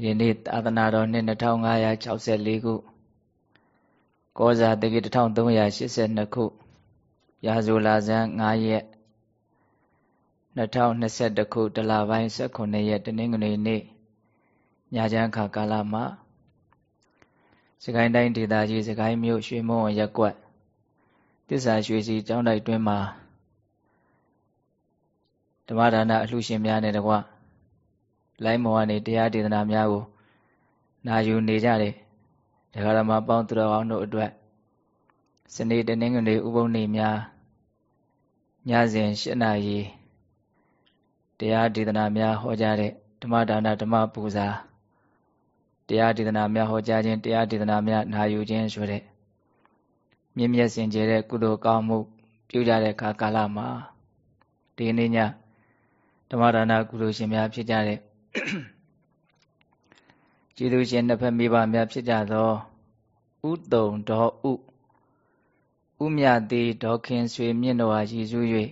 ယနေ့သာသနာတော်နှစ်2564ခုကောဇာတက္က1382ခုရာဇူလာဇန်9ရက်2021ခုတလပိုင်း18ရက်တနင်္ဂနွေနေ့ညချမ်းခါကာလမှာစကိုင်းတိုင်းဒေသကြီးစကိုင်းမြို့ရွှေမုံရက်ကွက်တစ္ဆာရွှေစီကျောင်းတိုက်တွင်မှာဓမ္မဒါနအလှရှင်များနဲ့တကွ လိုင်းမော်ကနေတရားဒေသနာများကိုနာယူနေကြတယ်ဒဂရမပေါင်းသူတော်အောင်တို့အတွက်စနေတနင်္ဂနွေဥပုံနေများညစဉ်၈နာရီတရားဒေသနာများဟောကြားတဲ့ဓမ္မဒါနဓမ္မပူဇာတရားဒေသနာများဟောကြားခြင်းတရားဒေသနာများနာယူခြင်းဆိုတဲ့မြင့်မြတ်စင်ကြယ်တဲ့ကုသိုလ်ကောင်းမှု ပြုကြတဲ့အခါကာလမှာဒီနေ့ညဓမ္မဒါနကုသိုလ်ရှင်များဖြစ်ကြတဲ့ ကျေးဇူးရှင်နှစ်ဖက်မိဘများဖြစ်ကြသောဥတုံတော်ဥဥမြတိဒေါခင်ဆွေမြင့်တော်ဟာရည်စူး၍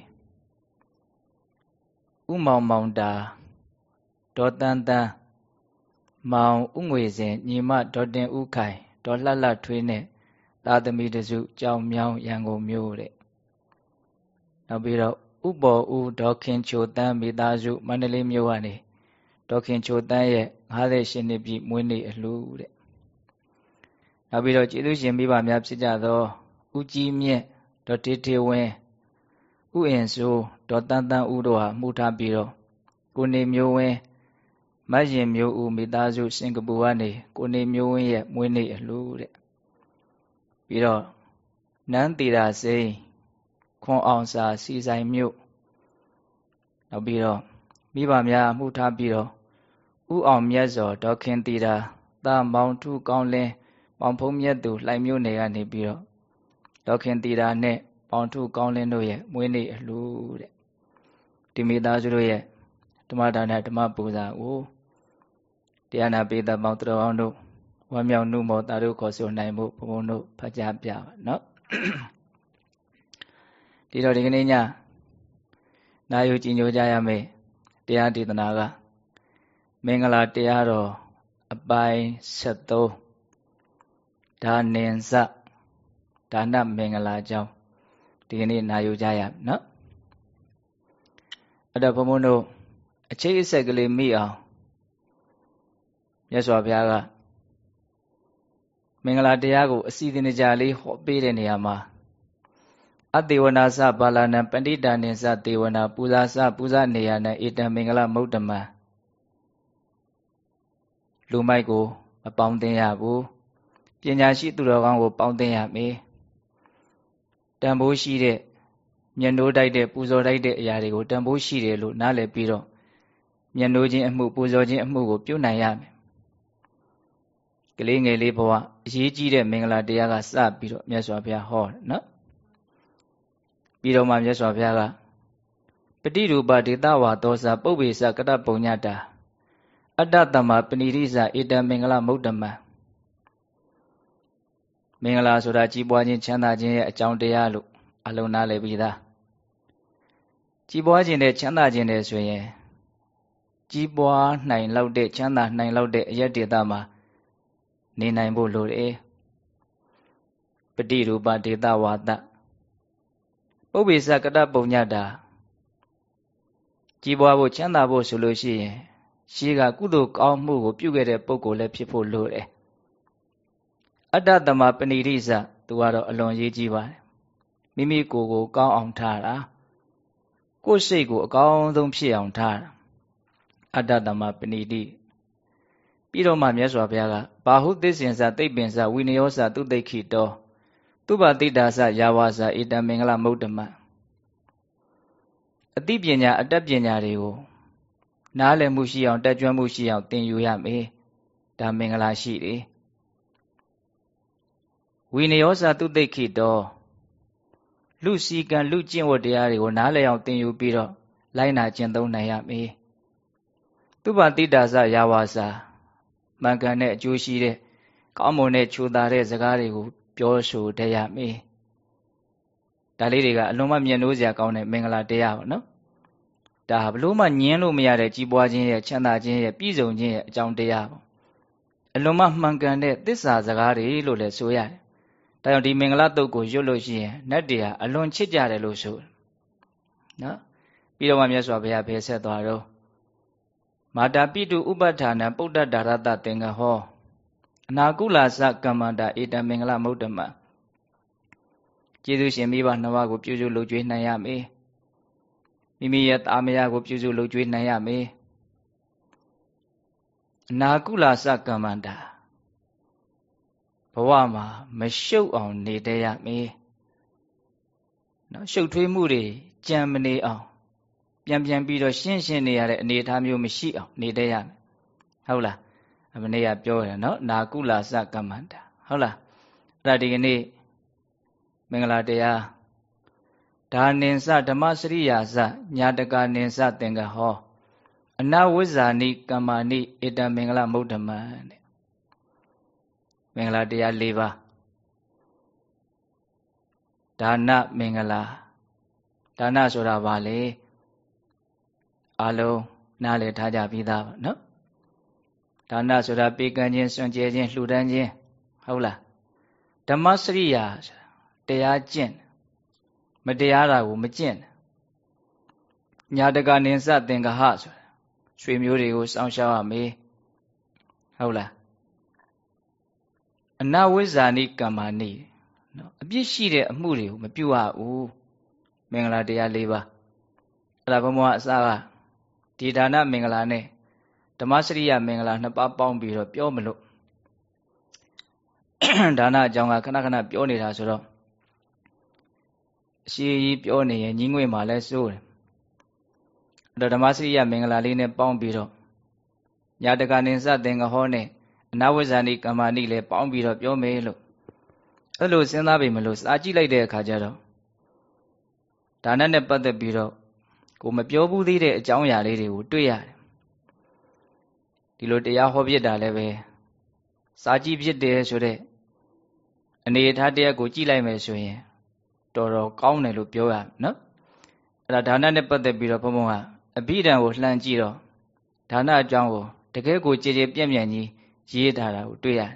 ဥမောင်မောင်တာဒေါ်တန်တန်မောင်ဥငွေစဉ်ညီမဒေါ်တင်ဥခိုင်ဒေါ်လှလှထွေးနဲ့သာသမီတစုကြောင်မြောင်းရန်ကုန်မြို့တဲ့နောက်ပြီးတော့ဥပေါ်ဦးဒေါခင်ချိုတန်းမိသားစုမန္တလေးမြို့ကနေ ဒေါခင်ချိုတန်းရဲ့58နှစ်ပြည့်မွေးနေ့အလှတဲ့နောက်ပြီးတော့ကျေးဇူးရှင်မိဘများဖြစ်ကြသောဦးကြီးမြင့်ဒေါ်တေတေဝင်းဥအင်ဆိုးဒေါ်တန်းတန်းဦးတို့ဟာမှုထားပြီးတော့ကိုနေမျိုးဝင်းမတ်ရင်မျိုးဦးမိသားစုစင်ကာပူကနေကိုနေမျိုးဝင်းရဲ့မွေးနေ့အလှတဲ့ပြီးတော့နန်းတီတာစိန်ခွန်အောင်စာစီဆိုင်မြို့နောက်ပြီးတော့မိဘများမှုထားပြီးတော့ ဥအောင်မြတ်စောဒေါခင်တီတာတာမောင်ထုကောင်းလင်းပေါင်ဖုံးမြတ်သူလှိုင်မြို့နယ်ကနေပြီးတော့ဒေါခင်တီတာနဲ့ပေါင်ထုကောင်းလင်းတို့ရဲ့မွေးနေ့အလှတဲ့ဒီမိသားစုတို့ရဲ့ဓမ္မဒါနဓမ္မပူဇာကိုတရားနာပိသပေါင်းသူတော်အောင်တို့ဝမ်းမြောက်နှုမောတာတို့ခေါ်ဆိုနိုင်ဖို့ဘုံဘုံတို့ဖတ်ကြားပြပါနော်ဒီတော့ဒီကနေ့ညနာယူကြည်ညိုကြရမယ်တရားဒေသနာက မင်္ဂလာတရားတော်အပိုင်း73ဒါနင်စဒါနမင်္ဂလာကြောင်းဒီကနေ့နာယူကြရနော်အဲ့တော့ဘုံဘုံတို့အခြေအဆက်ကလေးမိအောင်မြတ်စွာဘုရားကမင်္ဂလာတရားကိုအစီအစဉ်ကြလေးဟောပေးတဲ့နေရာမှာအတေဝနာစပါဠနံပဏိတာနိစတေဝနာပူဇာစပူဇာနေယနံဧတံမင်္ဂလမုဒ္ဓမံ လူမိုက်ကိုမပေါင်းတင်ရဘူးပညာရှိသူတော်ကောင်းကိုပေါင်းတင်ရမေတန်ဖိုးရှိတဲ့မျက်နှိုးတိုက်တဲ့ပူဇော်တိုက်တဲ့အရာတွေကိုတန်ဖိုးရှိတယ်လို့နားလည်ပြီးတော့မျက်နှိုးခြင်းအမှုပူဇော်ခြင်းအမှုကိုပြုနိုင်ရမယ်ကလေးငယ်လေးဘဝအရေးကြီးတဲ့မင်္ဂလာတရားကစပြီးတော့မြတ်စွာဘုရားဟောတယ်နော်ပြီးတော့မှမြတ်စွာဘုရားကပฏิရူပဒေတဝါသောစာပုပ္ပေစကတပုံညတာ အတ္တတမပဏိရိစဧတမင်္ဂလမုဒ္ဓမံမင်္ဂလာဆိုတာကြီးပွားခြင်းချမ်းသာခြင်းရဲ့အကြောင်းတရားလို့အလုံးနားလည်ပြီးသားကြီးပွားခြင်းနဲ့ချမ်းသာခြင်းနဲ့ဆိုရင်ကြီးပွားနိုင်လောက်တဲ့ချမ်းသာနိုင်လောက်တဲ့အယက်ဒေတာမှာနေနိုင်ဖို့လိုတယ်ပฏิရူပဒေတဝါဒပုပ္ပေစကတပုံညတာကြီးပွားဖို့ချမ်းသာဖို့ဆိုလို့ရှိရင် ရှေးကကုသိုလ်ကောင်းမှုကိုပြုခဲ့တဲ့ပုဂ္ဂိုလ်လည်းဖြစ်ဖို့လိုတယ်အတ္တတမပဏိရိစသူကတော့အလွန်ရေးကြီးပါတယ်မိမိကိုယ်ကိုကောင်းအောင်ထားတာကိုယ်စိတ်ကိုအကောင်းဆုံးဖြစ်အောင်ထားတာအတ္တတမပဏိတိပြီးတော့မှမြတ်စွာဘုရားကဘာဟုသစ္ဆင်္စသိပ္ပင်္စဝိနယောစသူတိခိတောသူပတိတာစယာဝါစဣတံမင်္ဂလမုဒ္ဓမအသိပညာအတတ်ပညာတွေကို နားလည်မှုရှိအောင်တက်ကြွမှုရှိအောင်သင်ယူရမယ်ဒါမင်္ဂလာရှိတယ်ဝိနယောဇတုတိခိတောလူစီကံလူကျင့်ဝတ်တရားတွေကိုနားလည်အောင်သင်ယူပြီးတော့လိုက်နာကျင့်သုံးနိုင်ရမယ်သူပတိတာစယာဝါစာမှန်ကန်တဲ့အကျိုးရှိတဲ့ကောင်းမွန်တဲ့ခြူတာတဲ့စကားတွေကိုပြောဆိုတတ်ရမယ်ဒါလေးတွေကအလုံးမမြတ်နိုးစရာကောင်းတဲ့မင်္ဂလာတရားပေါ့နော် ဒါဘလို့မှညင်းလို့မရတဲ့ကြီးပွားခြင်းရဲ့ချမ်းသာခြင်းရဲ့ပြည့်စုံခြင်းရဲ့အကြောင်းတရားပေါ့အလွန်မှမှန်ကန်တဲ့သစ္စာစကားတွေလို့လည်းဆိုရတယ်။ဒါကြောင့်ဒီမင်္ဂလာတုတ်ကိုရွတ်လို့ရှိရင်နတ်တွေဟာအလွန်ချစ်ကြတယ်လို့ဆိုနော်ပြီးတော့မှမြတ်စွာဘုရားဖေဆက်သွားတော့မာတာပိတုဥပဋ္ဌာနပုဒ္ဒဒါရတသင်္ကဟောအနာကုလာစကမ္မန္တာဧတမင်္ဂလမုဒ္ဓမကျေးဇူးရှင်မိဘနှစ်ပါးကိုပြုစုလုပ်ကြွေးနိုင်ရမေ မိမိရဲ့တာမယာကိုပြုစုလုပ်ကြွေးနိုင်ရမေအနာကုလာစကမ္မန္တာဘဝမှာမရှုပ်အောင်နေတတ်ရမေနော်ရှုပ်ထွေးမှုတွေကြံမနေအောင်ပြန်ပြန်ပြီးတော့ရှင်းရှင်းနေရတဲ့အနေအထားမျိုးမရှိအောင်နေတတ်ရမယ်ဟုတ်လားအမနေ့ကပြောရနော်နာကုလာစကမ္မန္တာဟုတ်လားအဲ့ဒါဒီကနေ့မင်္ဂလာတရား ဒါနင်္စဓမ္မစရိယာစညာတကာနင်္စသင်္ကဟော အနဝိဇာနိကမ္မာနိဧတမင်္ဂလမုဒ္ဓမံတဲ့မင်္ဂလာတရား၄ပါးဒါနမင်္ဂလာဒါနဆိုတာဘာလဲအလုံးနားလည်ထားကြပြီးသားပါနော်ဒါနဆိုတာပေးကမ်းခြင်းစွန့်ကြဲခြင်းလှူဒန်းခြင်းဟုတ်လားဓမ္မစရိယာတရားကျင့် မတရားတာကိုမကျင့်ညာတကနိစ္စသင်္ကဟဆိုတာရွှေမျိုးတွေကိုစောင့်ရှောက်ရမေးဟုတ်လားအနဝိဇာနိကမ္မာနိနော်အပြစ်ရှိတဲ့အမှုတွေကိုမပြုရဘူးမင်္ဂလာတရား၄ပါးအဲ့ဒါဘုံဘဝအစကဒီဒါနမင်္ဂလာနဲ့ဓမ္မစရိယမင်္ဂလာနှစ်ပါးပေါင်းပြီးတော့ပြောမလို့ဒါနအကြောင်းကခဏခဏပြောနေတာဆိုတော့ အရှိကြီးပြောနေရင်ညီငွေမှာလဲစိုးတယ်အဲ့တော့ဓမ္မစရိယမင်္ဂလာလေးနဲ့ပေါင်းပြီးတော့ညာတကနိစသင်္ကဟောနဲ့အနာဝဇာနိကမ္မာနိလည်းပေါင်းပြီးတော့ပြောမယ်လို့အဲ့လိုစဉ်းစားပြီမလို့စာကြည့်လိုက်တဲ့အခါကျတော့ဒါနနဲ့ပတ်သက်ပြီးတော့ကိုမပြောဘူးသေးတဲ့အကြောင်းအရာလေးတွေကိုတွေ့ရတယ်ဒီလိုတရားဟောပြတာလည်းပဲစာကြည့်ဖြစ်တယ်ဆိုတဲ့အနေအထားတရားကိုကြည့်လိုက်မယ်ဆိုရင် တော်တော်ကောင်းတယ်လို့ပြောရနော်အဲ့ဒါဒါနနဲ့ပတ်သက်ပြီးတော့ဘုံဘုံကအဘိဓမ္မာကိုလှမ်းကြည့်တော့ဒါနအကြောင်းကိုတကယ်ကိုကြည်ကြည်ပြည့်ပြည့်ကြီးရေးထားတာကိုတွေ့ရတယ်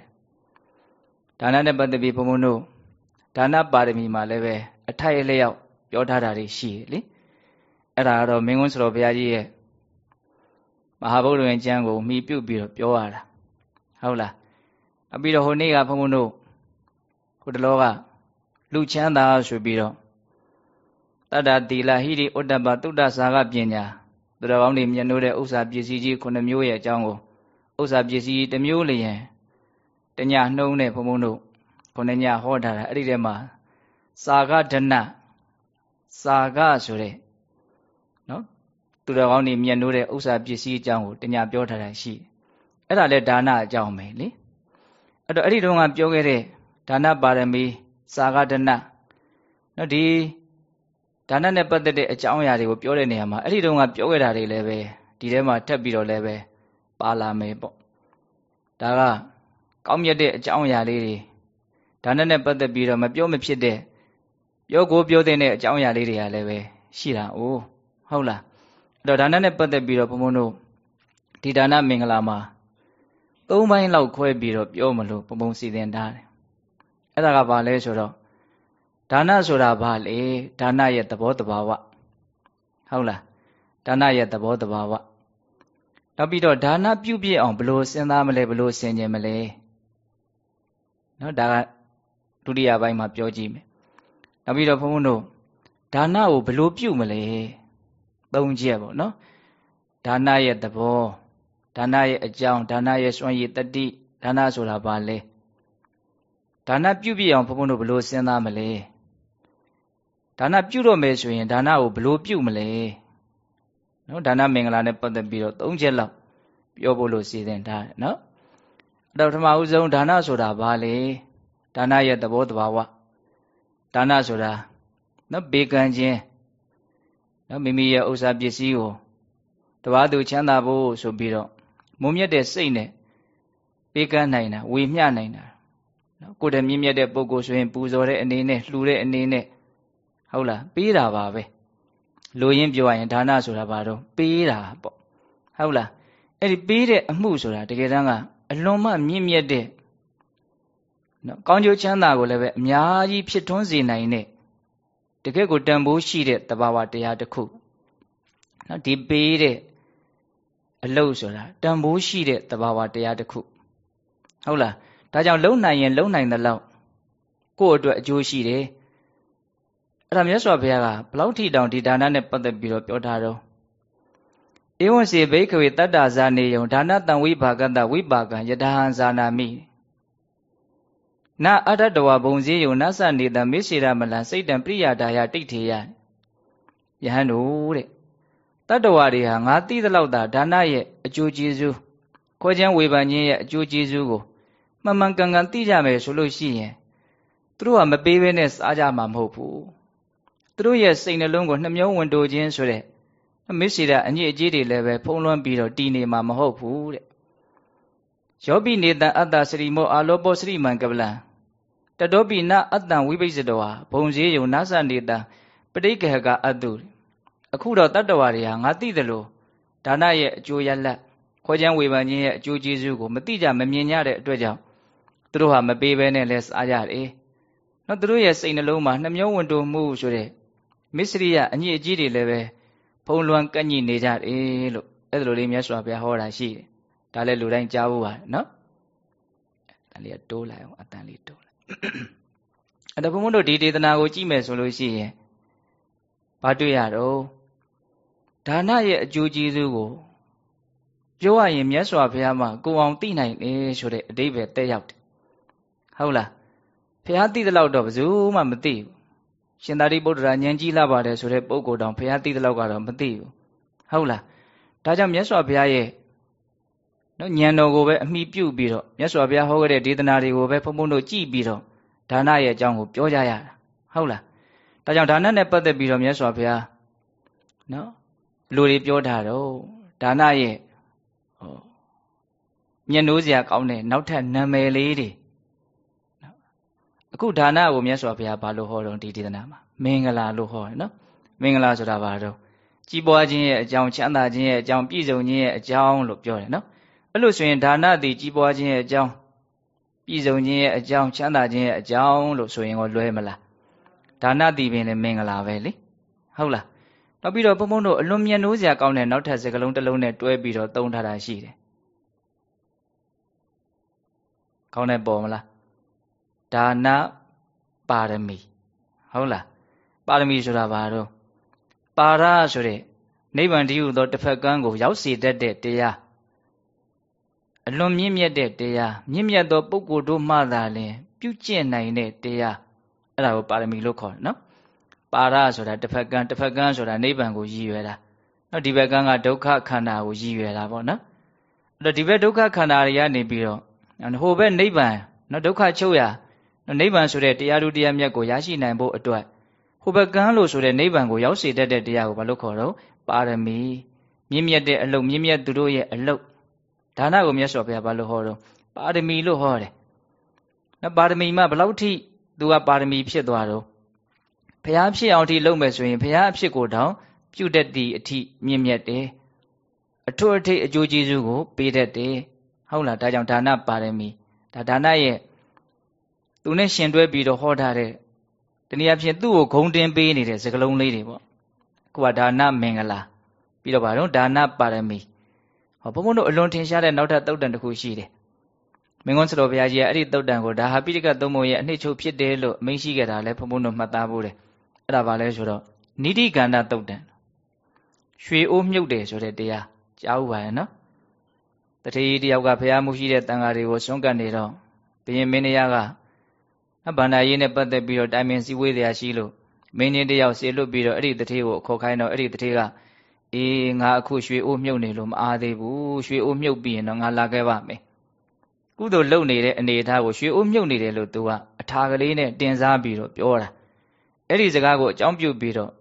ဒါနနဲ့ပတ်သက်ပြီးဘုံဘုံတို့ဒါနပါရမီမှာလည်းပဲအထိုက်အလျောက်ပြောထားတာတွေရှိတယ်လေအဲ့ဒါကတော့မင်းကွန်းစတော်ဘုရားကြီးရဲ့မဟာဗုဒ္ဓဝင်ကျမ်းကိုမှီပြုတ်ပြီးတော့ပြောရတာဟုတ်လားအပြီးတော့ဟိုနေ့ကဘုံဘုံတို့ဟိုတလောက လူချမ်းသာဆိုပြီးတော့တတ္တတိလဟိရိဥတ္တပတုတ္တစာကပညာသူတော်ကောင်းတွေမြင်လို့တဲ့ဥစ္စာပစ္စည်းကြီးခုနှစ်မျိုးရဲ့အကြောင်းကိုဥစ္စာပစ္စည်းတစ်မျိုးလျင်တညနှုံးတဲ့ဘုံဘုံတို့ခုနှစ်ညဟောထားတာအဲ့ဒီထဲမှာစာကဒနစာကဆိုတဲ့နော်သူတော်ကောင်းတွေမြင်လို့တဲ့ဥစ္စာပစ္စည်းအကြောင်းကိုတညပြောထားတာရှိတယ်အဲ့ဒါလဲဒါနအကြောင်းပဲလေအဲ့တော့အဲ့ဒီတုန်းကပြောခဲ့တဲ့ဒါနပါရမီ စာကဒနနော်ဒီဒါနနဲ့ပတ်သက်တဲ့အကြောင်းအရာတွေကိုပြောတဲ့နေရာမှာအဲ့ဒီတုန်းကပြောခဲ့တာတွေလည်းပဲဒီထဲမှာထပ်ပြီးတော့လည်းပဲပါလာမယ်ပေါ့ဒါကကောင်းမြတ်တဲ့အကြောင်းအရာလေးတွေဒါနနဲ့ပတ်သက်ပြီးတော့မပြောမဖြစ်တဲ့ပြောကိုပြောတဲ့အကြောင်းအရာလေးတွေကလည်းပဲရှိတာအိုးဟုတ်လားအဲ့တော့ဒါနနဲ့ပတ်သက်ပြီးတော့ဘုံဘုံတို့ဒီဒါနမင်္ဂလာမှာသုံးပိုင်းလောက်ခွဲပြီးတော့ပြောမလို့ဘုံဘုံစီစဉ်ထားတယ် အဲ့ဒါကဘာလဲဆိုတော့ဒါနဆိုတာဘာလဲဒါနရဲ့သဘောတဘာဝဟုတ်လားဒါနရဲ့သဘောတဘာဝနောက်ပြီးတော့ဒါနပြုပြည့်အောင်ဘလို့စဉ်းစားမလဲဘလို့ဆင်ခြင်မလဲနော်ဒါကဒုတိယပိုင်းမှာပြောကြည့်မယ်နောက်ပြီးတော့ဘုန်းဘုန်းတို့ဒါနကိုဘလို့ပြုမလဲသုံးချက်ပေါ့နော်ဒါနရဲ့သဘောဒါနရဲ့အကြောင်းဒါနရဲ့စွမ်းရည်တတိဒါနဆိုတာဘာလဲ ဒါနပြုပြည့်အောင်ဘုန်းဘုန်းတို့ဘလို့စဉ်းစားမလဲဒါနပြုတော့မယ်ဆိုရင်ဒါနကိုဘလို့ပြုမလဲနော်ဒါနမင်္ဂလာနဲ့ပတ်သက်ပြီးတော့၃ချက်လောက်ပြောဖို့လို့စီစဉ်ထားတယ်နော်အဲ့တော့ပထမဦးဆုံးဒါနဆိုတာဘာလဲဒါနရဲ့သဘောတဘာဝဒါနဆိုတာနော်ဘေကံခြင်းနော်မိမိရဲ့ဥစ္စာပစ္စည်းကိုတဘာသူချမ်းသာဖို့ဆိုပြီးတော့မုံမြတ်တဲ့စိတ်နဲ့ပေးကမ်းနိုင်တာဝေမျှနိုင်တာ နော်ကိုယ်တည်းမြင့်မြတ်တဲ့ပုဂ္ဂိုလ်ဆိုရင်ပူဇော်တဲ့အနေနဲ့လှူတဲ့အနေနဲ့ဟုတ်လားပေးတာပါပဲလိုရင်းပြောရရင်ဒါနဆိုတာဘာတော့ပေးတာပေါ့ဟုတ်လားအဲ့ဒီပေးတဲ့အမှုဆိုတာတကယ်တမ်းကအလွန်မှမြင့်မြတ်တဲ့နော်ကောင်းကျိုးချမ်းသာကိုလည်းပဲအများကြီးဖြစ်ထွန်းစေနိုင်တဲ့တကယ့်ကိုတန်ဖိုးရှိတဲ့တဘာဝတရားတစ်ခုနော်ဒီပေးတဲ့အလုတ်ဆိုတာတန်ဖိုးရှိတဲ့တဘာဝတရားတစ်ခုဟုတ်လား ဒါကြောင့်လုံနိုင်ရင်လုံနိုင်တဲ့လောက်ကိုယ့်အတွက်အကျိုးရှိတယ်အဲ့ဒါမြတ်စွာဘုရားကဘလောက်ထိတောင်ဒီဒါနနဲ့ပတ်သက်ပြီးတော့ပြောထားတော့ဧဝံစေဘိကဝေတတ္တာဇာနေယံဒါနတံဝိဘာကတဝိပါကံယတဟံဇာနာမိနအတ္တတဝဘုံစည်းယုံနသနေတမေရှိရမလံစိတ်တံပရိယာဒါယတိတ်ထေယယဟန်တို့တဲ့တတ္တဝါတွေဟာငါသိသလောက်သာဒါနရဲ့အကျိုးကျေးဇူးခေါ်ချမ်းဝေဖန်ခြင်းရဲ့အကျိုးကျေးဇူးကို မှန်မှန်ကန်ကန်သိကြမယ်ဆိုလို့ရှိရင်သူတို့ကမပေးဘဲနဲ့စားကြမှာမဟုတ်ဘူးသူတို့ရဲ့စိတ်နှလုံးကိုနှမျောဝင်တိုခြင်းဆိုတဲ့မစ္ဆေဒအညစ်အကြေးတွေလည်းပဲဖုံးလွှမ်းပြီးတော့တည်နေမှာမဟုတ်ဘူးတဲ့ယောပိနေတံအတ္တစရိမောအာလောပောစရိမံကပလံတတောပိနအတ္တံဝိပိစတောဟာဘုံစည်းယုံနာသနေတံပဋိက္ခကအတုအခုတော့တတ္တဝါတွေဟာငါသိတယ်လို့ဒါနရဲ့အကျိုးရလတ်ခွဲချမ်းဝေဖန်ခြင်းရဲ့အကျိုးကျေးဇူးကိုမသိကြမမြင်ကြတဲ့အတွက်ကြောင့် သူတို့ဟာမပေးဘဲနဲ့လဲစားကြတယ်။နော်သူတို့ရဲ့စိတ်နှလုံးမှာနှမျောဝင်တိုမှုဆိုတဲ့မစ္စရိယအညစ်အကြေးတွေလည်းပဲဖုံးလွှမ်းကန့်ညိနေကြတယ်လို့အဲ့ဒါလိုလေးမြတ်စွာဘုရားဟောတာရှိတယ်။ဒါလည်းလူတိုင်းကြားဖို့ပါနော်။ဒါလေးကတိုးလိုက်အောင်အတန်လေးတိုးလိုက်။အဲ့ဒါဘုံဘုံတို့ဒီဒေသနာကိုကြည့်မယ်ဆိုလို့ရှိရင်ဘာတွေ့ရတော့ဒါနရဲ့အကျိုးကျေးဇူးကိုပြောရရင်မြတ်စွာဘုရားမှာကိုအောင်သိနိုင်တယ်ဆိုတဲ့အတိပ္ပယ်တက်ရောက်တယ် ဟုတ်လားဘုရားသိတဲ့လောက်တော့ဘယ်သူမှမသိဘူးရှင်သာရိပုတ္တရာဉာဏ်ကြီးလာပါတယ်ဆိုတဲ့ပုဂ္ဂိုလ်တောင်ဘုရားသိတဲ့လောက်ကတော့မသိဘူးဟုတ်လားဒါကြောင့်မြတ်စွာဘုရားရဲ့နော်ဉာဏ်တော်ကိုပဲအမိပြုပြီးတော့မြတ်စွာဘုရားဟောခဲ့တဲ့ဒေသနာတွေကိုပဲဘုံဘုံတို့ကြည်ပြီးတော့ဒါနရဲ့အကြောင်းကိုပြောကြရတာဟုတ်လားဒါကြောင့်ဒါနနဲ့ပတ်သက်ပြီးတော့မြတ်စွာဘုရားနော်လူတွေပြောထားတော့ဒါနရဲ့ဟောညနိုးစရာကောင်းတဲ့နောက်ထပ်နာမည်လေးတွေ အခုဒါနကိုမြတ်စွာဘုရားဘာလို့ဟောတော့ဒီဒေသနာမှာမင်္ဂလာလို့ဟောတယ်နော်မင်္ဂလာဆိုတာဘာတော့ကြီးပွားခြင်းရဲ့အကြောင်းချမ်းသာခြင်းရဲ့အကြောင်းပြည့်စုံခြင်းရဲ့အကြောင်းလို့ပြောတယ်နော်အဲ့လိုဆိုရင်ဒါနသည်ကြီးပွားခြင်းရဲ့အကြောင်းပြည့်စုံခြင်းရဲ့အကြောင်းချမ်းသာခြင်းရဲ့အကြောင်းလို့ဆိုရင်ကိုလွဲမလားဒါနသည်ပင်လည်းမင်္ဂလာပဲလေဟုတ်လားနောက်ပြီးတော့ဘုံဘုံတို့အလွန်မြတ်နိုးစရာကောင်းတဲ့နောက်ထပ်စကလုံးတစ်လုံးနဲ့တွဲပြီးတော့သုံးထားတာရှိတယ်ကောင်းတဲ့ပေါ်မလား ဒါနပါရမီဟုတ်လားပါရမီဆိုတာဘာတော့ပါရဆိုတဲ့နိဗ္ဗာန်တည်းဟူသောတစ်ဖက်ကန်းကို ရောက်စေတတ်တဲ့တရားအလွန်မြင့်မြတ်တဲ့တရားမြင့်မြတ်သောပုဂ္ဂိုလ်တို့မှသာလျှင်ပြုကျင့်နိုင်တဲ့တရားအဲ့ဒါကိုပါရမီလို့ခေါ်တယ်နော်ပါရဆိုတာတစ်ဖက်ကန်းတစ်ဖက်ကန်းဆိုတာနိဗ္ဗာန်ကိုရည်ရွယ်တာနော်ဒီဘက်ကန်းကဒုက္ခခန္ဓာကိုရည်ရွယ်တာပေါ့နော်အဲ့တော့ဒီဘက်ဒုက္ခခန္ဓာတွေကနေပြီးတော့ဟိုဘက်နိဗ္ဗာန်နော်ဒုက္ခချုပ်ရာ နိဗ္ဗာန်ဆိုတဲ့တရားဓုတရားမြတ်ကိုရရှိနိုင်ဖို့အတွက်ဟိုဘက်ကန်းလို့ဆိုတဲ့နိဗ္ဗာန်ကိုရောက်စေတတ်တဲ့တရားကိုဘာလို့ခေါ်တော့ပါရမီမြင့်မြတ်တဲ့အလုပ်မြင့်မြတ်သူတို့ရဲ့အလုပ်ဒါနကိုမြတ်စွာဘုရားဘာလို့ဟောတော့ပါရမီလို့ဟောတယ်နော်ပါရမီမှဘလောက်ထိသူကပါရမီဖြစ်သွားတော့ဘုရားဖြစ်အောင်ထိလုပ်မယ်ဆိုရင်ဘုရားအဖြစ်ကိုတောင်ပြုတတ်သည့်အထိမြင့်မြတ်တယ်အထွတ်အထိပ်အကျိုးကျေးဇူးကိုပေးတတ်တယ်ဟုတ်လားဒါကြောင့်ဒါနပါရမီဒါဒါနရဲ့ သူနဲ့ရှင်တွဲပြီးတော့ဟောထားတဲ့တနည်းအားဖြင့်သူ့ကိုဂုံတင်ပေးနေတဲ့စကလုံးလေးတွေပေါ့ခုကဒါနမင်္ဂလာပြီးတော့ဗါတော့ဒါနပါရမီဟောဘုံဘုံတို့အလွန်ထင်ရှားတဲ့နောက်ထပ်တုတ်တန်တစ်ခုရှိတယ်မင်းကွန်းစတော်ဘုရားကြီးကအဲ့ဒီတုတ်တန်ကိုဒါဟာပိဋကသုံးပုံရဲ့အနှစ်ချုပ်ဖြစ်တယ်လို့အမိန့်ရှိခဲ့တာလဲဘုံဘုံတို့မှတ်သားဖို့တယ်အဲ့ဒါဘာလဲဆိုတော့နိတိကန္တတုတ်တန်ရွှေအိုးမြုပ်တယ်ဆိုတဲ့တရားကြားဥပါရဲ့နော်တတိတယောက်ကဘုရားမှုရှိတဲ့တန်ဃာတွေကိုစွန့်ကပ်နေတော့ဘုရင်မင်းတရားက ဗန္ဒာရေးနဲ့ပတ်သက်ပြီးတော့တိုင်ပင်စည်းဝေးတရားရှိလို့မင်းကြီးတယောက်ဆေလွတ်ပြီးတော့အဲ့ဒီတတိကိုခေါ်ခိုင်းတော့အဲ့ဒီတတိကအေးငါအခုရွှေအိုးမြုပ်နေလို့မအားသေးဘူးရွှေအိုးမြုပ်ပြီးရင်တော့ငါလာခဲ့ပါမယ်ကုသိုလ်လုပ်နေတဲ့အနေအထားကိုရွှေအိုးမြုပ်နေတယ်လို့သူကအထာကလေးနဲ့တင်စားပြီးတော့ပြောတာအဲ့ဒီစကားကိုအကြောင်းပြုပြီးတော့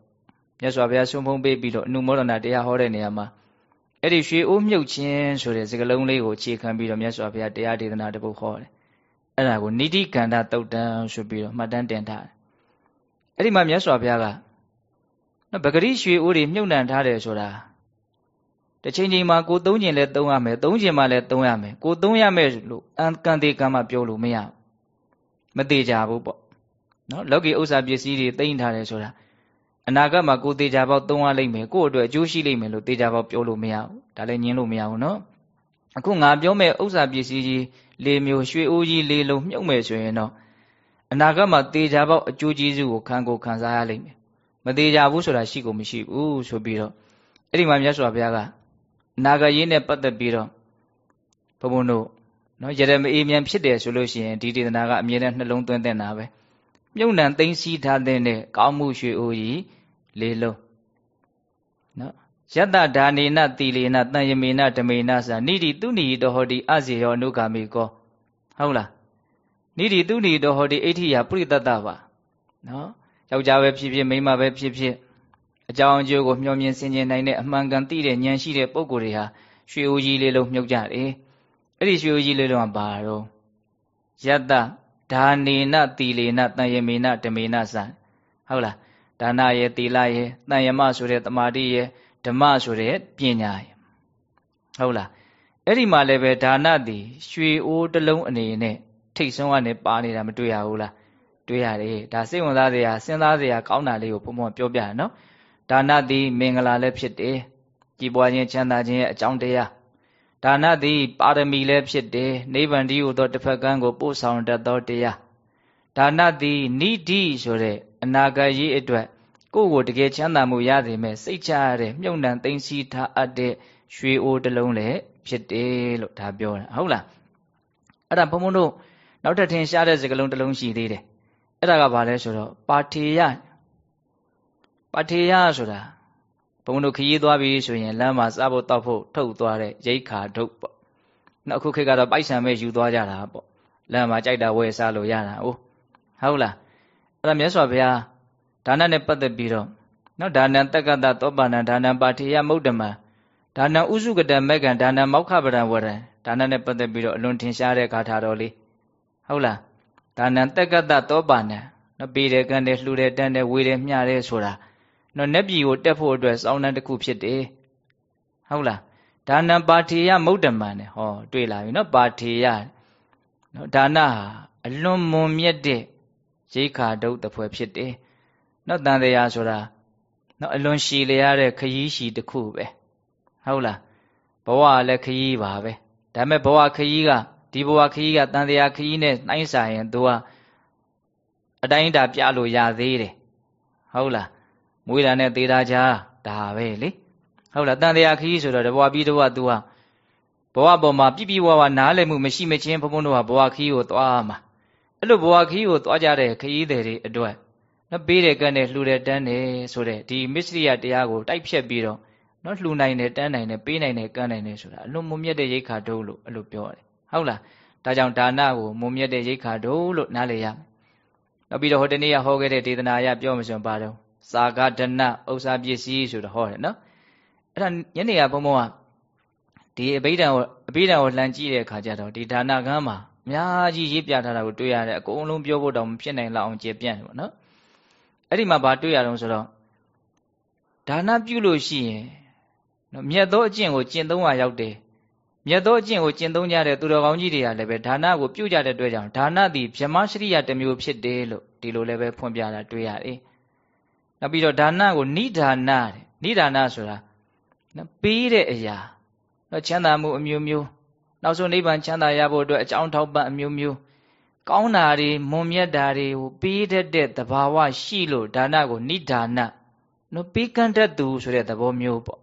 မြတ်စွာဘုရားဆုံးဖုံးပေးပြီးတော့အနုမောဒနာတရားဟောတဲ့နေရာမှာအဲ့ဒီရွှေအိုးမြုပ်ခြင်းဆိုတဲ့စကားလုံးလေးကိုခြေခံပြီးတော့မြတ်စွာဘုရားတရားဒေသနာတစ်ပုဒ်ဟောတယ် အဲ့ဒါကိုနိတိကန္တတုတ်တံဆိုပြီးတော့မှတ်တမ်းတင်ထားတယ်အဲ့ဒီမှာမြတ်စွာဘုရားကနော်ပဂရိရွှေအိုးတွေမြုပ်နှံထားတယ်ဆိုတာတစ်ချိန်ချိန်မှာကိုသုံးကျင်လဲသုံးရမယ်သုံးကျင်မှလည်းသုံးရမယ်ကိုသုံးရမယ်လို့အံကံသေးကံမှပြောလို့မရမသေးကြဘူးပေါ့နော်လောကီဥစ္စာပစ္စည်းတွေသိမ့်ထားတယ်ဆိုတာအနာဂတ်မှာကိုသေးကြပေါက်သုံးရလိမ့်မယ်ကို့အတွက်အကျိုးရှိလိမ့်မယ်လို့သေးကြပေါက်ပြောလို့မရဘူးဒါလည်းညင်းလို့မရဘူးနော် အခုငါပြောမဲ့ဥစ္စာပစ္စည်းကြီးလေးမျိုးရွှေအိုးကြီးလေးလုံးမြုပ်မယ်ဆိုရင်တော့အနာဂတ်မှာသေချာပေါက်အကျိုးကျေးဇူးကိုခံကိုခံစားရလိမ့်မယ်မသေးကြဘူးဆိုတာရှိကိုမရှိဘူးဆိုပြီးတော့အဲ့ဒီမှာမြတ်စွာဘုရားကအနာဂတ်ရေးနဲ့ပတ်သက်ပြီးတော့ဘုံဘုံတို့နော်ရရမအေးမြန်ဖြစ်တယ်ဆိုလို့ရှိရင်ဒီဒေသနာကအမြဲတမ်းနှလုံးသွင်းတဲ့နာပဲမြုံနှံသိမ့်စီထားတဲ့ကောင်းမှုရွှေအိုးကြီးလေးလုံးနော် ယတ္တဒါနေနတိလေနတန်ယမေနဓမေနစာနိတိသူနိတောဟောတိအဇေယောအနုဂါမိကောဟုတ်လားနိတိသူနိတောဟောတိအဋ္ဌိယပရိတတ္တပါနော်ယောက်ျားပဲဖြစ်ဖြစ်မိန်းမပဲဖြစ်ဖြစ်အကြောင်းအကျိုးကိုမျှော်မြင်ဆင်ခြင်နိုင်တဲ့အမှန်ကန်သိတဲ့ဉာဏ်ရှိတဲ့ပုဂ္ဂိုလ်တွေဟာရွှေအိုးကြီးလေးလုံးမြုပ်ကြတယ်အဲ့ဒီရွှေအိုးကြီးလေးလုံးကဘာတော့ယတ္တဒါနေနတိလေနတန်ယမေနဓမေနစာဟုတ်လားဒါနရဲ့သီလရဲ့တန်ယမဆိုတဲ့တမာတိရဲ့ ဓမ္မဆိုတဲ့ပညာဟုတ်လားအဲ့ဒီမှာလည်းပဲဒါနသည်ရွှေအိုးတစ်လုံးအနေနဲ့ထိတ်ဆုံးကနေပါနေတာမတွေ့ရဘူးလားတွေ့ရတယ်ဒါစိတ်ဝင်စားစရာစဉ်းစားစရာကောင်းတာလေးကိုဘုံဘုံပြောပြရနော်ဒါနသည်မင်္ဂလာလည်းဖြစ်တယ်ကြည်ပွားခြင်းချမ်းသာခြင်းရဲ့အကြောင်းတရားဒါနသည်ပါရမီလည်းဖြစ်တယ်နိဗ္ဗာန်တည်းဟူသောတစ်ဖက်ကန်းကိုပို့ဆောင်တတ်သောတရားဒါနသည်နိတိဆိုတဲ့အနာဂတ်ရေးအတွက် ကိုယ့်ကိုတကယ်ချမ်းသာမှုရစေမဲ့စိတ်ချရတဲ့မြုံနှံသိမ့်စီထားအပ်တဲ့ရွှေအိုးတစ်လုံးလည်းဖြစ်တယ်လို့ဒါပြောတာဟုတ်လားအဲ့ဒါဘုံဘုံတို့နောက်ထပ်ထင်ရှားတဲ့စကားလုံးတစ်လုံးရှိသေးတယ်အဲ့ဒါကဘာလဲဆိုတော့ပါထေယပါထေယဆိုတာဘုံတို့ခရီးသွားပြီဆိုရင်လမ်းမှာစားဖို့တောက်ဖို့ထုတ်သွားတဲ့ရိတ်ခါဒုတ်ပေါ့နောက်ခုခေတ်ကတော့ပိုက်ဆံပဲယူသွားကြတာပေါ့လမ်းမှာကြိုက်တာဝယ်စားလို့ရတာဟုတ်ဟုတ်လားအဲ့ဒါမြတ်စွာဘုရား ဒါနနဲ့ပတ်သက်ပြီးတော့နော်ဒါနံတက္ကတသောပါဏံဒါနံပါထေယမုဒ္ဓမံဒါနံဥစုကတမက္ကံဒါနံမောက္ခပရံဝရံဒါနနဲ့ပတ်သက်ပြီးတော့အလွန်ထင်ရှားတဲ့ဂါထာတော်လေးဟုတ်လားဒါနံတက္ကတသောပါဏံနော်ပေးတယ်ကမ်းတယ်လှူတယ်တန်းတယ်ဝေတယ်မျှတယ်ဆိုတာနော်နက်ပြည်ကိုတက်ဖို့အတွက်စောင်းတန်းတစ်ခုဖြစ်တယ်ဟုတ်လားဒါနံပါထေယမုဒ္ဓမံနဲ့ဟောတွေ့လာပြီနော်ပါထေယနော်ဒါနဟာအလွန်မွန်မြတ်တဲ့ရိခါဒုတ်တဖွဲဖြစ်တယ် နော်တန်တရားဆိုတာနော်အလွန်ရှည်လျားတဲ့ခရီးရှည်တစ်ခုပဲဟုတ်လားဘဝကလည်းခရီးပါပဲဒါပေမဲ့ဘဝခရီးကဒီဘဝခရီးကတန်တရားခရီးနဲ့နှိုင်းဆိုင်ရင်သူကအတိုင်းအတာပြလို့ရသေးတယ်ဟုတ်လားမွေးတာနဲ့သေးတာချာဒါပဲလေဟုတ်လားတန်တရားခရီးဆိုတော့တဘဝပြီးတဘဝ तू ဟာဘဝပေါ်မှာပြပြဝဝနားလည်မှုမရှိမချင်းဘုံဘုံတို့ဟာဘဝခရီးကိုသွားမှာအဲ့လိုဘဝခရီးကိုသွားကြတဲ့ခရီးသည်တွေအတွက် နော်ပေးတယ်ကန်းတယ်လှူတယ်တန်းတယ်ဆိုတဲ့ဒီမစ္စရိယတရားကိုတိုက်ဖြတ်ပြီးတော့နော်လှူနိုင်တယ်တန်းနိုင်တယ်ပေးနိုင်တယ်ကန်းနိုင်တယ်ဆိုတာအလွန်မုံမြတ်တဲ့ရိတ်ခါတုံးလို့အဲ့လိုပြောတယ်ဟုတ်လားဒါကြောင့်ဒါနကိုမုံမြတ်တဲ့ရိတ်ခါတုံးလို့နားလည်ရမယ်နောက်ပြီးတော့ဟိုတနေ့ကဟောခဲ့တဲ့ဒေသနာရပြောမှဆိုပါတော့စာဂဒနဥစ္စာပစ္စည်းဆိုတော့ဟောတယ်နော်အဲ့ဒါညနေကဘုံဘုံကဒီအဘိဓမ္မာအဘိဓမ္မာကိုလှမ်းကြည့်တဲ့အခါကျတော့ဒီဒါနကမ်းမှာအများကြီးရေးပြထားတာကိုတွေ့ရတယ်အကုန်လုံးပြောဖို့တော့မဖြစ်နိုင်လောက်အောင်ကျေပြန့်တယ်ပေါ့နော် အဲ့ဒီမှာဘာတွေ့ရတော့ဆိုတော့ဒါနပြုလို့ရှိရင်နော်မြတ်သောအကျင့်ကိုကျင့်သုံးရရောက်တယ်မြတ်သောအကျင့်ကိုကျင့်သုံးကြတဲ့သူတော်ကောင်းကြီးတွေကလည်းပဲဒါနကိုပြုကြတဲ့အတွက်ကြောင့်ဒါနသည်ဗြဟ္မရှရိယတစ်မျိုးဖြစ်တယ်လို့ဒီလိုလည်းပဲဖွင့်ပြတာတွေ့ရတယ်နောက်ပြီးတော့ဒါနကိုနိဒါနတဲ့နိဒါနဆိုတာနော်ပေးတဲ့အရာနော်ချမ်းသာမှုအမျိုးမျိုးနောက်ဆုံးနိဗ္ဗာန်ချမ်းသာရဖို့အတွက်အကြောင်းထောက်ပံ့အမျိုးမျိုး ကောင်းတာတွေမွန်မြတ်တာတွေကိုပေးတတ်တဲ့သဘာဝရှိလို့ဒါနကိုနိဒါနနော်ပေးကမ်းတတ်သူဆိုတဲ့သဘောမျိုးပေါ့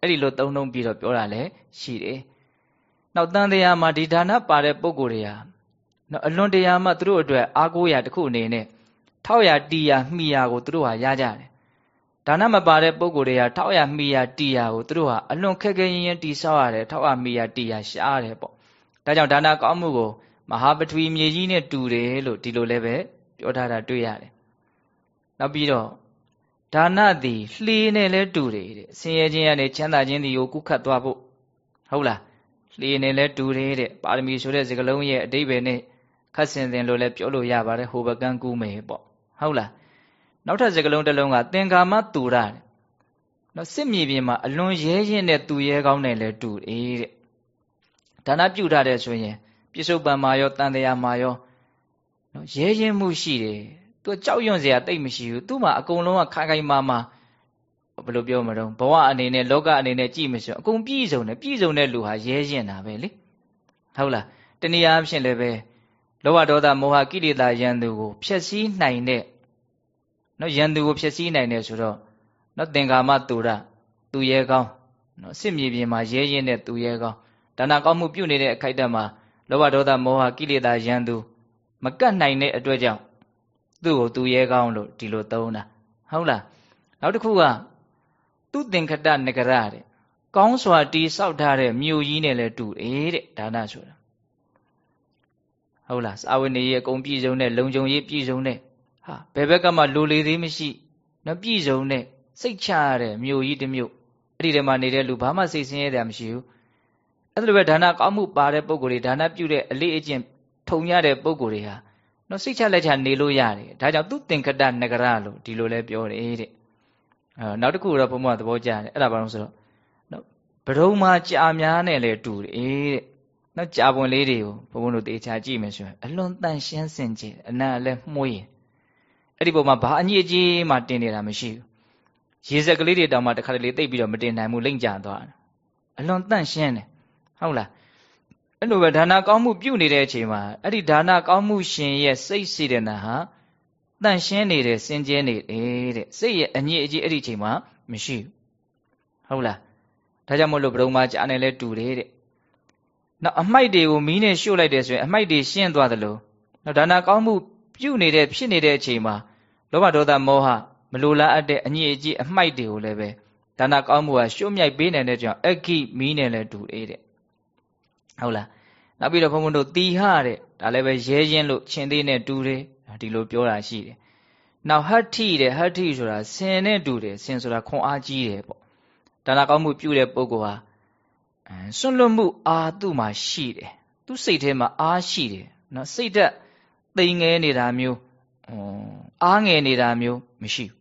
အဲ့ဒီလိုသုံးနှုံးပြီးတော့ပြောတာလည်းရှိတယ်နောက်တန်တရားမှာဒီဒါနပါတဲ့ပုံကိုယ်တွေဟာနော်အလွန်တရာမှသူတို့အတွက်အားကိုးရာတစ်ခုအနေနဲ့ထောက်ရတီးရမှီရကိုသူတို့ဟာရကြတယ်ဒါနမပါတဲ့ပုံကိုယ်တွေကထောက်ရမှီရတီးရကိုသူတို့ဟာအလွန်ခက်ခဲရင်ရင်တီးဆောက်ရတယ်ထောက်ရမှီရတီးရရှားတယ်ပေါ့ဒါကြောင့်ဒါနကောင်းမှုကို မဟာပထဝီမြေကြီးနဲ့တူတယ်လို့ဒီလိုလည်းပဲပြောထားတာတွေ့ရတယ်နောက်ပြီးတော့ဒါနသည်လှေနဲ့လည်းတူတယ်တဲ့ဆင်းရဲခြင်းကနေချမ်းသာခြင်းဒီကိုကုခတ်သွားဖို့ဟုတ်လားလှေနဲ့လည်းတူတယ်တဲ့ပါရမီဆိုတဲ့စကားလုံးရဲ့အတိပ္ပယ်နဲ့ခတ်ဆင်တင်လို့လည်းပြောလို့ရပါတယ်ဟိုဘကန်းကူးမယ်ပေါ့ဟုတ်လားနောက်ထပ်စကားလုံးတစ်လုံးကသင်္ကာမတူရနော်စစ်မြေပြင်မှာအလွန်ရဲရင်တဲ့သူရဲကောင်းတယ်လဲတူတယ်တဲ့ဒါနပြုထားတယ်ဆိုရင် ပြစ္ဆုတ်ပံမှာရောတန်တရားမှာရောနော်ရဲရင်မှုရှိတယ်သူကြောက်ရွံ့စရာတိတ်မရှိဘူးသူ့မှာအကုန်လုံးကခိုင်ခိုင်မာမာဘယ်လိုပြောမလို့ဘဝအနေနဲ့လောကအနေနဲ့ကြည့်မစအကုန်ပြည့်စုံတယ်ပြည့်စုံတဲ့လူဟာရဲရင်တာပဲလေဟုတ်လားတနည်းအားဖြင့်လည်းပဲလောဘဒေါသမောဟကိလေသာယံသူကိုဖျက်ဆီးနိုင်တဲ့နော်ယံသူကိုဖျက်ဆီးနိုင်တယ်ဆိုတော့နော်သင်္ကာမတူရသူရဲကောင်းနော်စစ်မြေပြင်မှာရဲရင်တဲ့သူရဲကောင်းဒါနကောင်းမှုပြုနေတဲ့အခိုက်အတန့်မှာ လောဘဒေါသမောဟကိလေသာယံသူမကတ်နိုင်တဲ့အတွက်ကြောင့်သူ့ကိုသူရဲကောင်းလို့ဒီလိုသုံးတာဟုတ်လားနောက်တစ်ခုကသူသင်္ခတနဂရတဲ့ကောင်းစွာတီးဆောက်ထားတဲ့မြို့ကြီးနဲ့လည်းတူတယ်တဲ့ဒါနဆိုတာဟုတ်လားစာဝနေရေးအကုန်ပြည့်စုံတဲ့လုံခြုံရေးပြည့်စုံတဲ့ဟာဘယ်ဘက်ကမှလိုလေသေးမရှိနော်ပြည့်စုံတဲ့စိတ်ချရတဲ့မြို့ကြီးတစ်မြို့အဲ့ဒီထဲမှာနေတဲ့လူဘာမှစိတ်ဆင်းရဲတယ်မရှိဘူး အဲ့လိုပဲဒါနကောင်းမှုပါတဲ့ပုံကိုယ်တွေဒါနပြုတဲ့အလေးအကျင့်ထုံရတဲ့ပုံကိုယ်တွေဟာနော်စိတ်ချလက်ချနေလို့ရတယ်ဒါကြောင့်သူသင်္ကတနဂရလို့ဒီလိုလဲပြောတယ်တဲ့အဲနောက်တစ်ခုတော့ဘုံဘသဘောကျတယ်အဲ့ဒါဘာလို့ဆိုတော့နော်ဘဒုံမှာကြာများနဲ့လဲတူတယ်တဲ့နော်ကြာပွန်လေးတွေကိုဘုံဘုံတို့တေချာကြည့်မယ်ဆိုရင်အလွန်တန်ရှင်းစင်ကြယ်အနံ့လည်းမှုေးအဲ့ဒီပုံမှာဘာအညစ်အကြေးမှတင်နေတာမရှိဘူးရေစက်ကလေးတွေတောင်မှတစ်ခါတလေတိတ်ပြီးတော့မတင်နိုင်ဘူးလိမ့်ကြသွားတယ်အလွန်တန့်ရှင်းတယ် ဟုတ်လားအဲ့လိုပဲဒါနကောင်းမှုပြုနေတဲ့အချိန်မှာအဲ့ဒီဒါနကောင်းမှုရှင်ရဲ့စိတ်စေတနာဟာတန့်ရှင်းနေတယ်စင်ကြဲနေတယ်တဲ့စိတ်ရဲ့အညစ်အကြေးအဲ့ဒီအချိန်မှာမရှိဘူးဟုတ်လားဒါကြောင့်မို့လို့ဘုံမှာကြားနေလဲတူတယ်တဲ့နောက်အမိုက်တွေကိုမီးနဲ့ရှို့လိုက်တယ်ဆိုရင်အမိုက်တွေရှင်းသွားသလိုနောက်ဒါနကောင်းမှုပြုနေတဲ့ဖြစ်နေတဲ့အချိန်မှာလောဘဒေါသမောဟမလိုလားအပ်တဲ့အညစ်အကြေးအမိုက်တွေကိုလည်းပဲဒါနကောင်းမှုကရှို့မြိုက်ပေးနိုင်တဲ့ကြောင့်အခိမီးနဲ့လည်းတူအေးတဲ့ ဟုတ်လားနောက်ပြီးတော့ဘုန်းဘုန်းတို့တီဟတဲ့ဒါလည်းပဲရဲရင်လို့ရှင်သေးနဲ့တူတယ်ဒီလိုပြောတာရှိတယ်နောက်ဟတ္ထိတဲ့ဟတ္ထိဆိုတာဆင်နဲ့တူတယ်ဆင်ဆိုတာခွန်အားကြီးတယ်ပေါ့ဒါနကောင်းမှုပြုတဲ့ပုဂ္ဂိုလ်ဟာစွန့်လွတ်မှုအားသူ့မှာရှိတယ်သူ့စိတ်ထဲမှာအားရှိတယ်နော်စိတ်ဓာတ်သိငယ်နေတာမျိုးအားငယ်နေတာမျိုးမရှိဘူး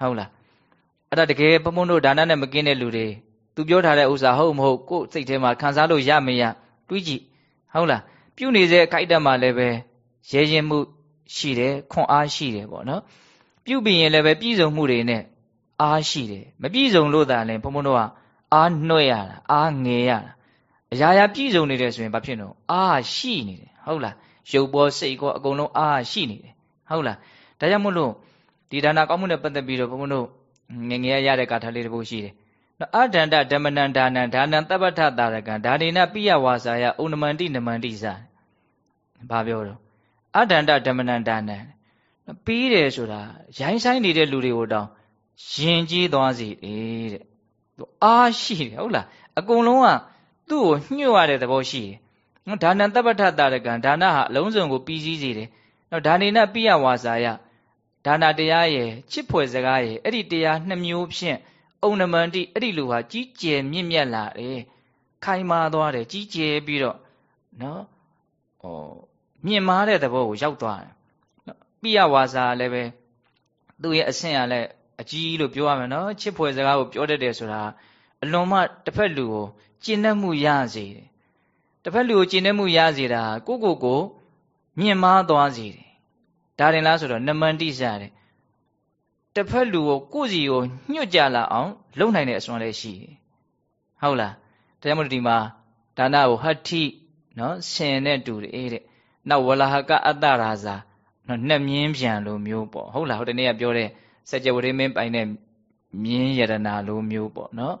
ဟုတ်လားအဲ့ဒါတကယ်ဘုံဘုံတို့ဒါနနဲ့မကင်းတဲ့လူတွေ သူပြောထားတဲ့ဥစ္စာဟုတ်မဟုတ်ကိုယ်စိတ်ထဲမှာခံစားလို့ရမရတွေးကြည့်ဟုတ်လားပြုနေစေအခိုက်အတန့်မှာလည်းပဲရဲရင်မှုရှိတယ်ခွန်အားရှိတယ်ပေါ့နော်ပြုပြီးရင်လည်းပဲပြည်စုံမှုတွေနဲ့အားရှိတယ်မပြည်စုံလို့သာလည်းဘုံဘုံတို့ကအားနှွဲ့ရတာအားငယ်ရတာအရာရာပြည်စုံနေတယ်ဆိုရင်ဘာဖြစ်လို့အားရှိနေတယ်ဟုတ်လားရုပ်ပေါ်စိတ်ကောအကုန်လုံးအားရှိနေတယ်ဟုတ်လားဒါကြောင့်မို့လို့ဒီဒါနာကောင်းမှုနဲ့ပတ်သက်ပြီးတော့ဘုံဘုံတို့ငငယ်ရတဲ့ကာထာလေးတစ်ပုဒ်ရှိတယ်နော် အဒန္တဓမ္မနံဒါနံဒါနံတပ္ပထတာရကံဒါနေနပိယဝါစာယဥနမန္တိနမန္တိစာဘာပြောတော့အဒန္တဓမ္မနံဒါနံပြီးတယ်ဆိုတာရိုင်းဆိုင်နေတဲ့လူတွေကိုတောင်ရင်ကြီးသွားစီတယ်တဲ့သူအားရှိတယ်ဟုတ်လားအကုန်လုံးကသူ့ကိုညှို့ရတဲ့သဘောရှိတယ်ဒါနံတပ္ပထတာရကံဒါနဟာအလုံးစုံကိုပြီးစည်းစေတယ်နော်ဒါနေနပိယဝါစာယဒါနာတရားရဲ့ချစ်ဖွယ်စကားရဲ့အဲ့ဒီတရားနှစ်မျိုးဖြင့် အုံနမန္တိအဲ့ဒီလူဟာကြီးကျယ်မြင့်မြတ်လာတယ်ခိုင်မာသွားတယ်ကြီးကျယ်ပြီးတော့နော်ဟောမြင့်မားတဲ့သဘောကိုရောက်သွားတယ်နော်ပိယဝါစာလည်းပဲသူ့ရဲ့အဆင့်ကလည်းအကြီးလို့ပြောရမယ်နော်ချစ်ဖွယ်စကားကိုပြောတတ်တယ်ဆိုတာအလွန်မှတစ်ဖက်လူကိုကျင့်တတ်မှုရစေတယ်တစ်ဖက်လူကိုကျင့်တတ်မှုရစေတာကိုကိုကိုမြင့်မားသွားစေတယ်ဒါရင်လားဆိုတော့နမန္တိစတယ် တစ်ဖက်လူကိုကိုယ့်စီကိုညှွတ်ကြလာအောင်လုံနိုင်တဲ့အစွမ်းလည်းရှိတယ်ဟုတ်လားဒါကြောင့်မို့ဒီမှာဒါနကိုဟတ္ထိနော်ဆင်နဲ့တူတယ်တဲ့နောက်ဝလဟကအတ္တရာဇာနော်နှက်မြင်းပြန်လိုမျိုးပေါ့ဟုတ်လားဟိုတနေ့ကပြောတဲ့စัจ java ရင်းမင်းပိုင်တဲ့မြင်းယရနာလိုမျိုးပေါ့နော်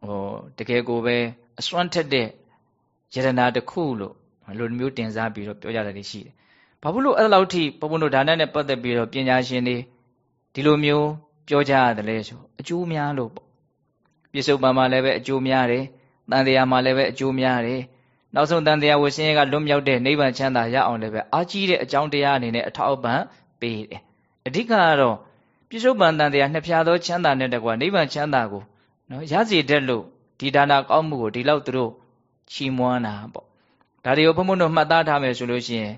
ဟိုတကယ်ကိုပဲအစွမ်းထက်တဲ့ယရနာတစ်ခုလို့လိုမျိုးတင်စားပြီးတော့ပြောကြတယ်ရှိတယ်ဘာဖြစ်လို့အဲ့လောက်ထိဘုံဘုံတို့ဒါနနဲ့ပတ်သက်ပြီးတော့ပညာရှင်တွေ ဒီလိုမျိုးပြောကြရတယ်လဲဆိုအကျိုးများလို့ပေါ့ပြစ္ဆုတ်ပံမှာလည်းပဲအကျိုးများတယ်တန်တရားမှာလည်းပဲအကျိုးများတယ်နောက်ဆုံးတန်တရားဝဆင်းရဲကလွတ်မြောက်တဲ့နိဗ္ဗာန်ချမ်းသာရအောင်လည်းပဲအားကြီးတဲ့အကြောင်းတရားအနေနဲ့အထောက်အပံ့ပေးတယ်အဓိကကတော့ပြစ္ဆုတ်ပံတန်တရားနှစ်ဖြာသောချမ်းသာနဲ့တကွာနိဗ္ဗာန်ချမ်းသာကိုနော်ရစီတတ်လို့ဒီဒါနာကောင်းမှုကိုဒီလောက်သူတို့ချီးမွမ်းတာပေါ့ဒါတွေကိုဘုံဘုံတို့မှတ်သားထားမယ်ဆိုလို့ရှိရင်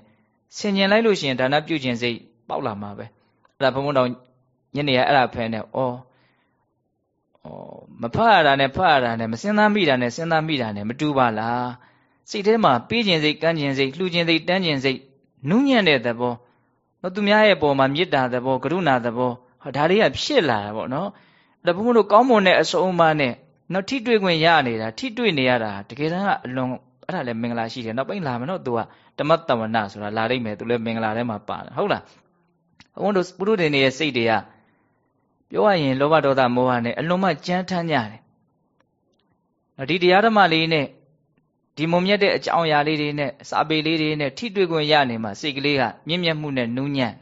ဆင်ញင်လိုက်လို့ရှိရင်ဒါနပြုခြင်းစိတ်ပေါက်လာမှာပဲအဲ့ဒါဘုံဘုံတော် ညနေကအဲ့ဒါဖဲနဲ့ဩဩမဖတ်ရတာနဲ့ဖတ်ရတာနဲ့မစဉ်းစားမိတာနဲ့စဉ်းစားမိတာနဲ့မတူပါလားစိတ်ထဲမှာပေးခြင်းစိတ်ကမ်းခြင်းစိတ်လှူခြင်းစိတ်တန်းခြင်းစိတ်နုညံ့တဲ့သဘောနော်သူများရဲ့ပုံမှာမေတ္တာသဘောကရုဏာသဘောဒါတွေကဖြစ်လာတာပေါ့နော်ဒါဘုန်းဘုန်းတို့ကောင်းမွန်တဲ့အစုံအမနဲ့နော်ထိတွေ့ခွင့်ရနေတာထိတွေ့နေရတာတကယ်တမ်းကအလွန်အဲ့ဒါလည်းမင်္ဂလာရှိတယ်နောက်ပိုင်းလာမယ်နော်သူကဓမ္မတဝနာဆိုတာလာလိုက်မယ်သူလည်းမင်္ဂလာထဲမှာပါတယ်ဟုတ်လားဘုန်းတို့ပုရုဒင်ရဲ့စိတ်တွေက ပြောရရင်လောဘဒေါသမောဟနဲ့အလွန်မှကြမ်းထမ်းကြတယ်။ဒီတရားဓမ္မလေးနဲ့ဒီမုံမြတ်တဲ့အကြောင်းအရာလေးတွေနဲ့စာပေလေးတွေနဲ့ထိတွေ့ခွင့်ရနေမှာစိတ်ကလေးကမြင့်မြတ်မှုနဲ့နူးညံ့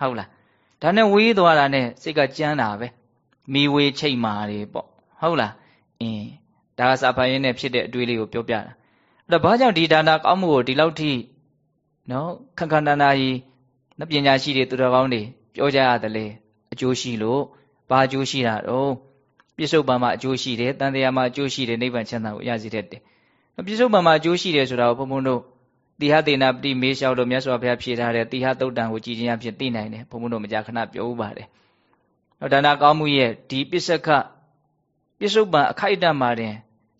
ဟုတ်လား။ဒါနဲ့ဝေးသွားတာနဲ့စိတ်ကကြမ်းတာပဲ။မိဝေးချိတ်မာတွေပေါ့ဟုတ်လား။အင်းဒါကစာဖတ်ရင်းနဲ့ဖြစ်တဲ့အတွေ့အလေးကိုပြောပြတာ။အဲ့တော့ဘာကြောင့်ဒီဒါနာကောင်းမှုကိုဒီလောက်ထိနော်ခက်ခန္ဓာနာကြီးနပညာရှိတွေသူတော်ကောင်းတွေပြောကြရတယ်လေ အကျိုးရှိလို့ဘာအကျိုးရှိတာတော့ပြစ္ဆုတ်ပံမှာအကျိုးရှိတယ်တန်တရားမှာအကျိုးရှိတယ်နိဗ္ဗာန်ချမ်းသာကိုရစေတတ်တယ်ပြစ္ဆုတ်ပံမှာအကျိုးရှိတယ်ဆိုတာကိုဘုံဘုံတို့တိဟတေနာပတိမေးလျှောက်လို့မြတ်စွာဘုရားဖြေထားတဲ့တိဟတုတ်တံကိုကြည်ခြင်းအဖြစ်သိနိုင်တယ်ဘုံဘုံတို့မကြာခဏပြောဥပါတယ်တော့ဒါနာကောင်းမှုရဲ့ဒီပစ္စကပြစ္ဆုတ်ပံအခိုက်အတန့်မှာတင်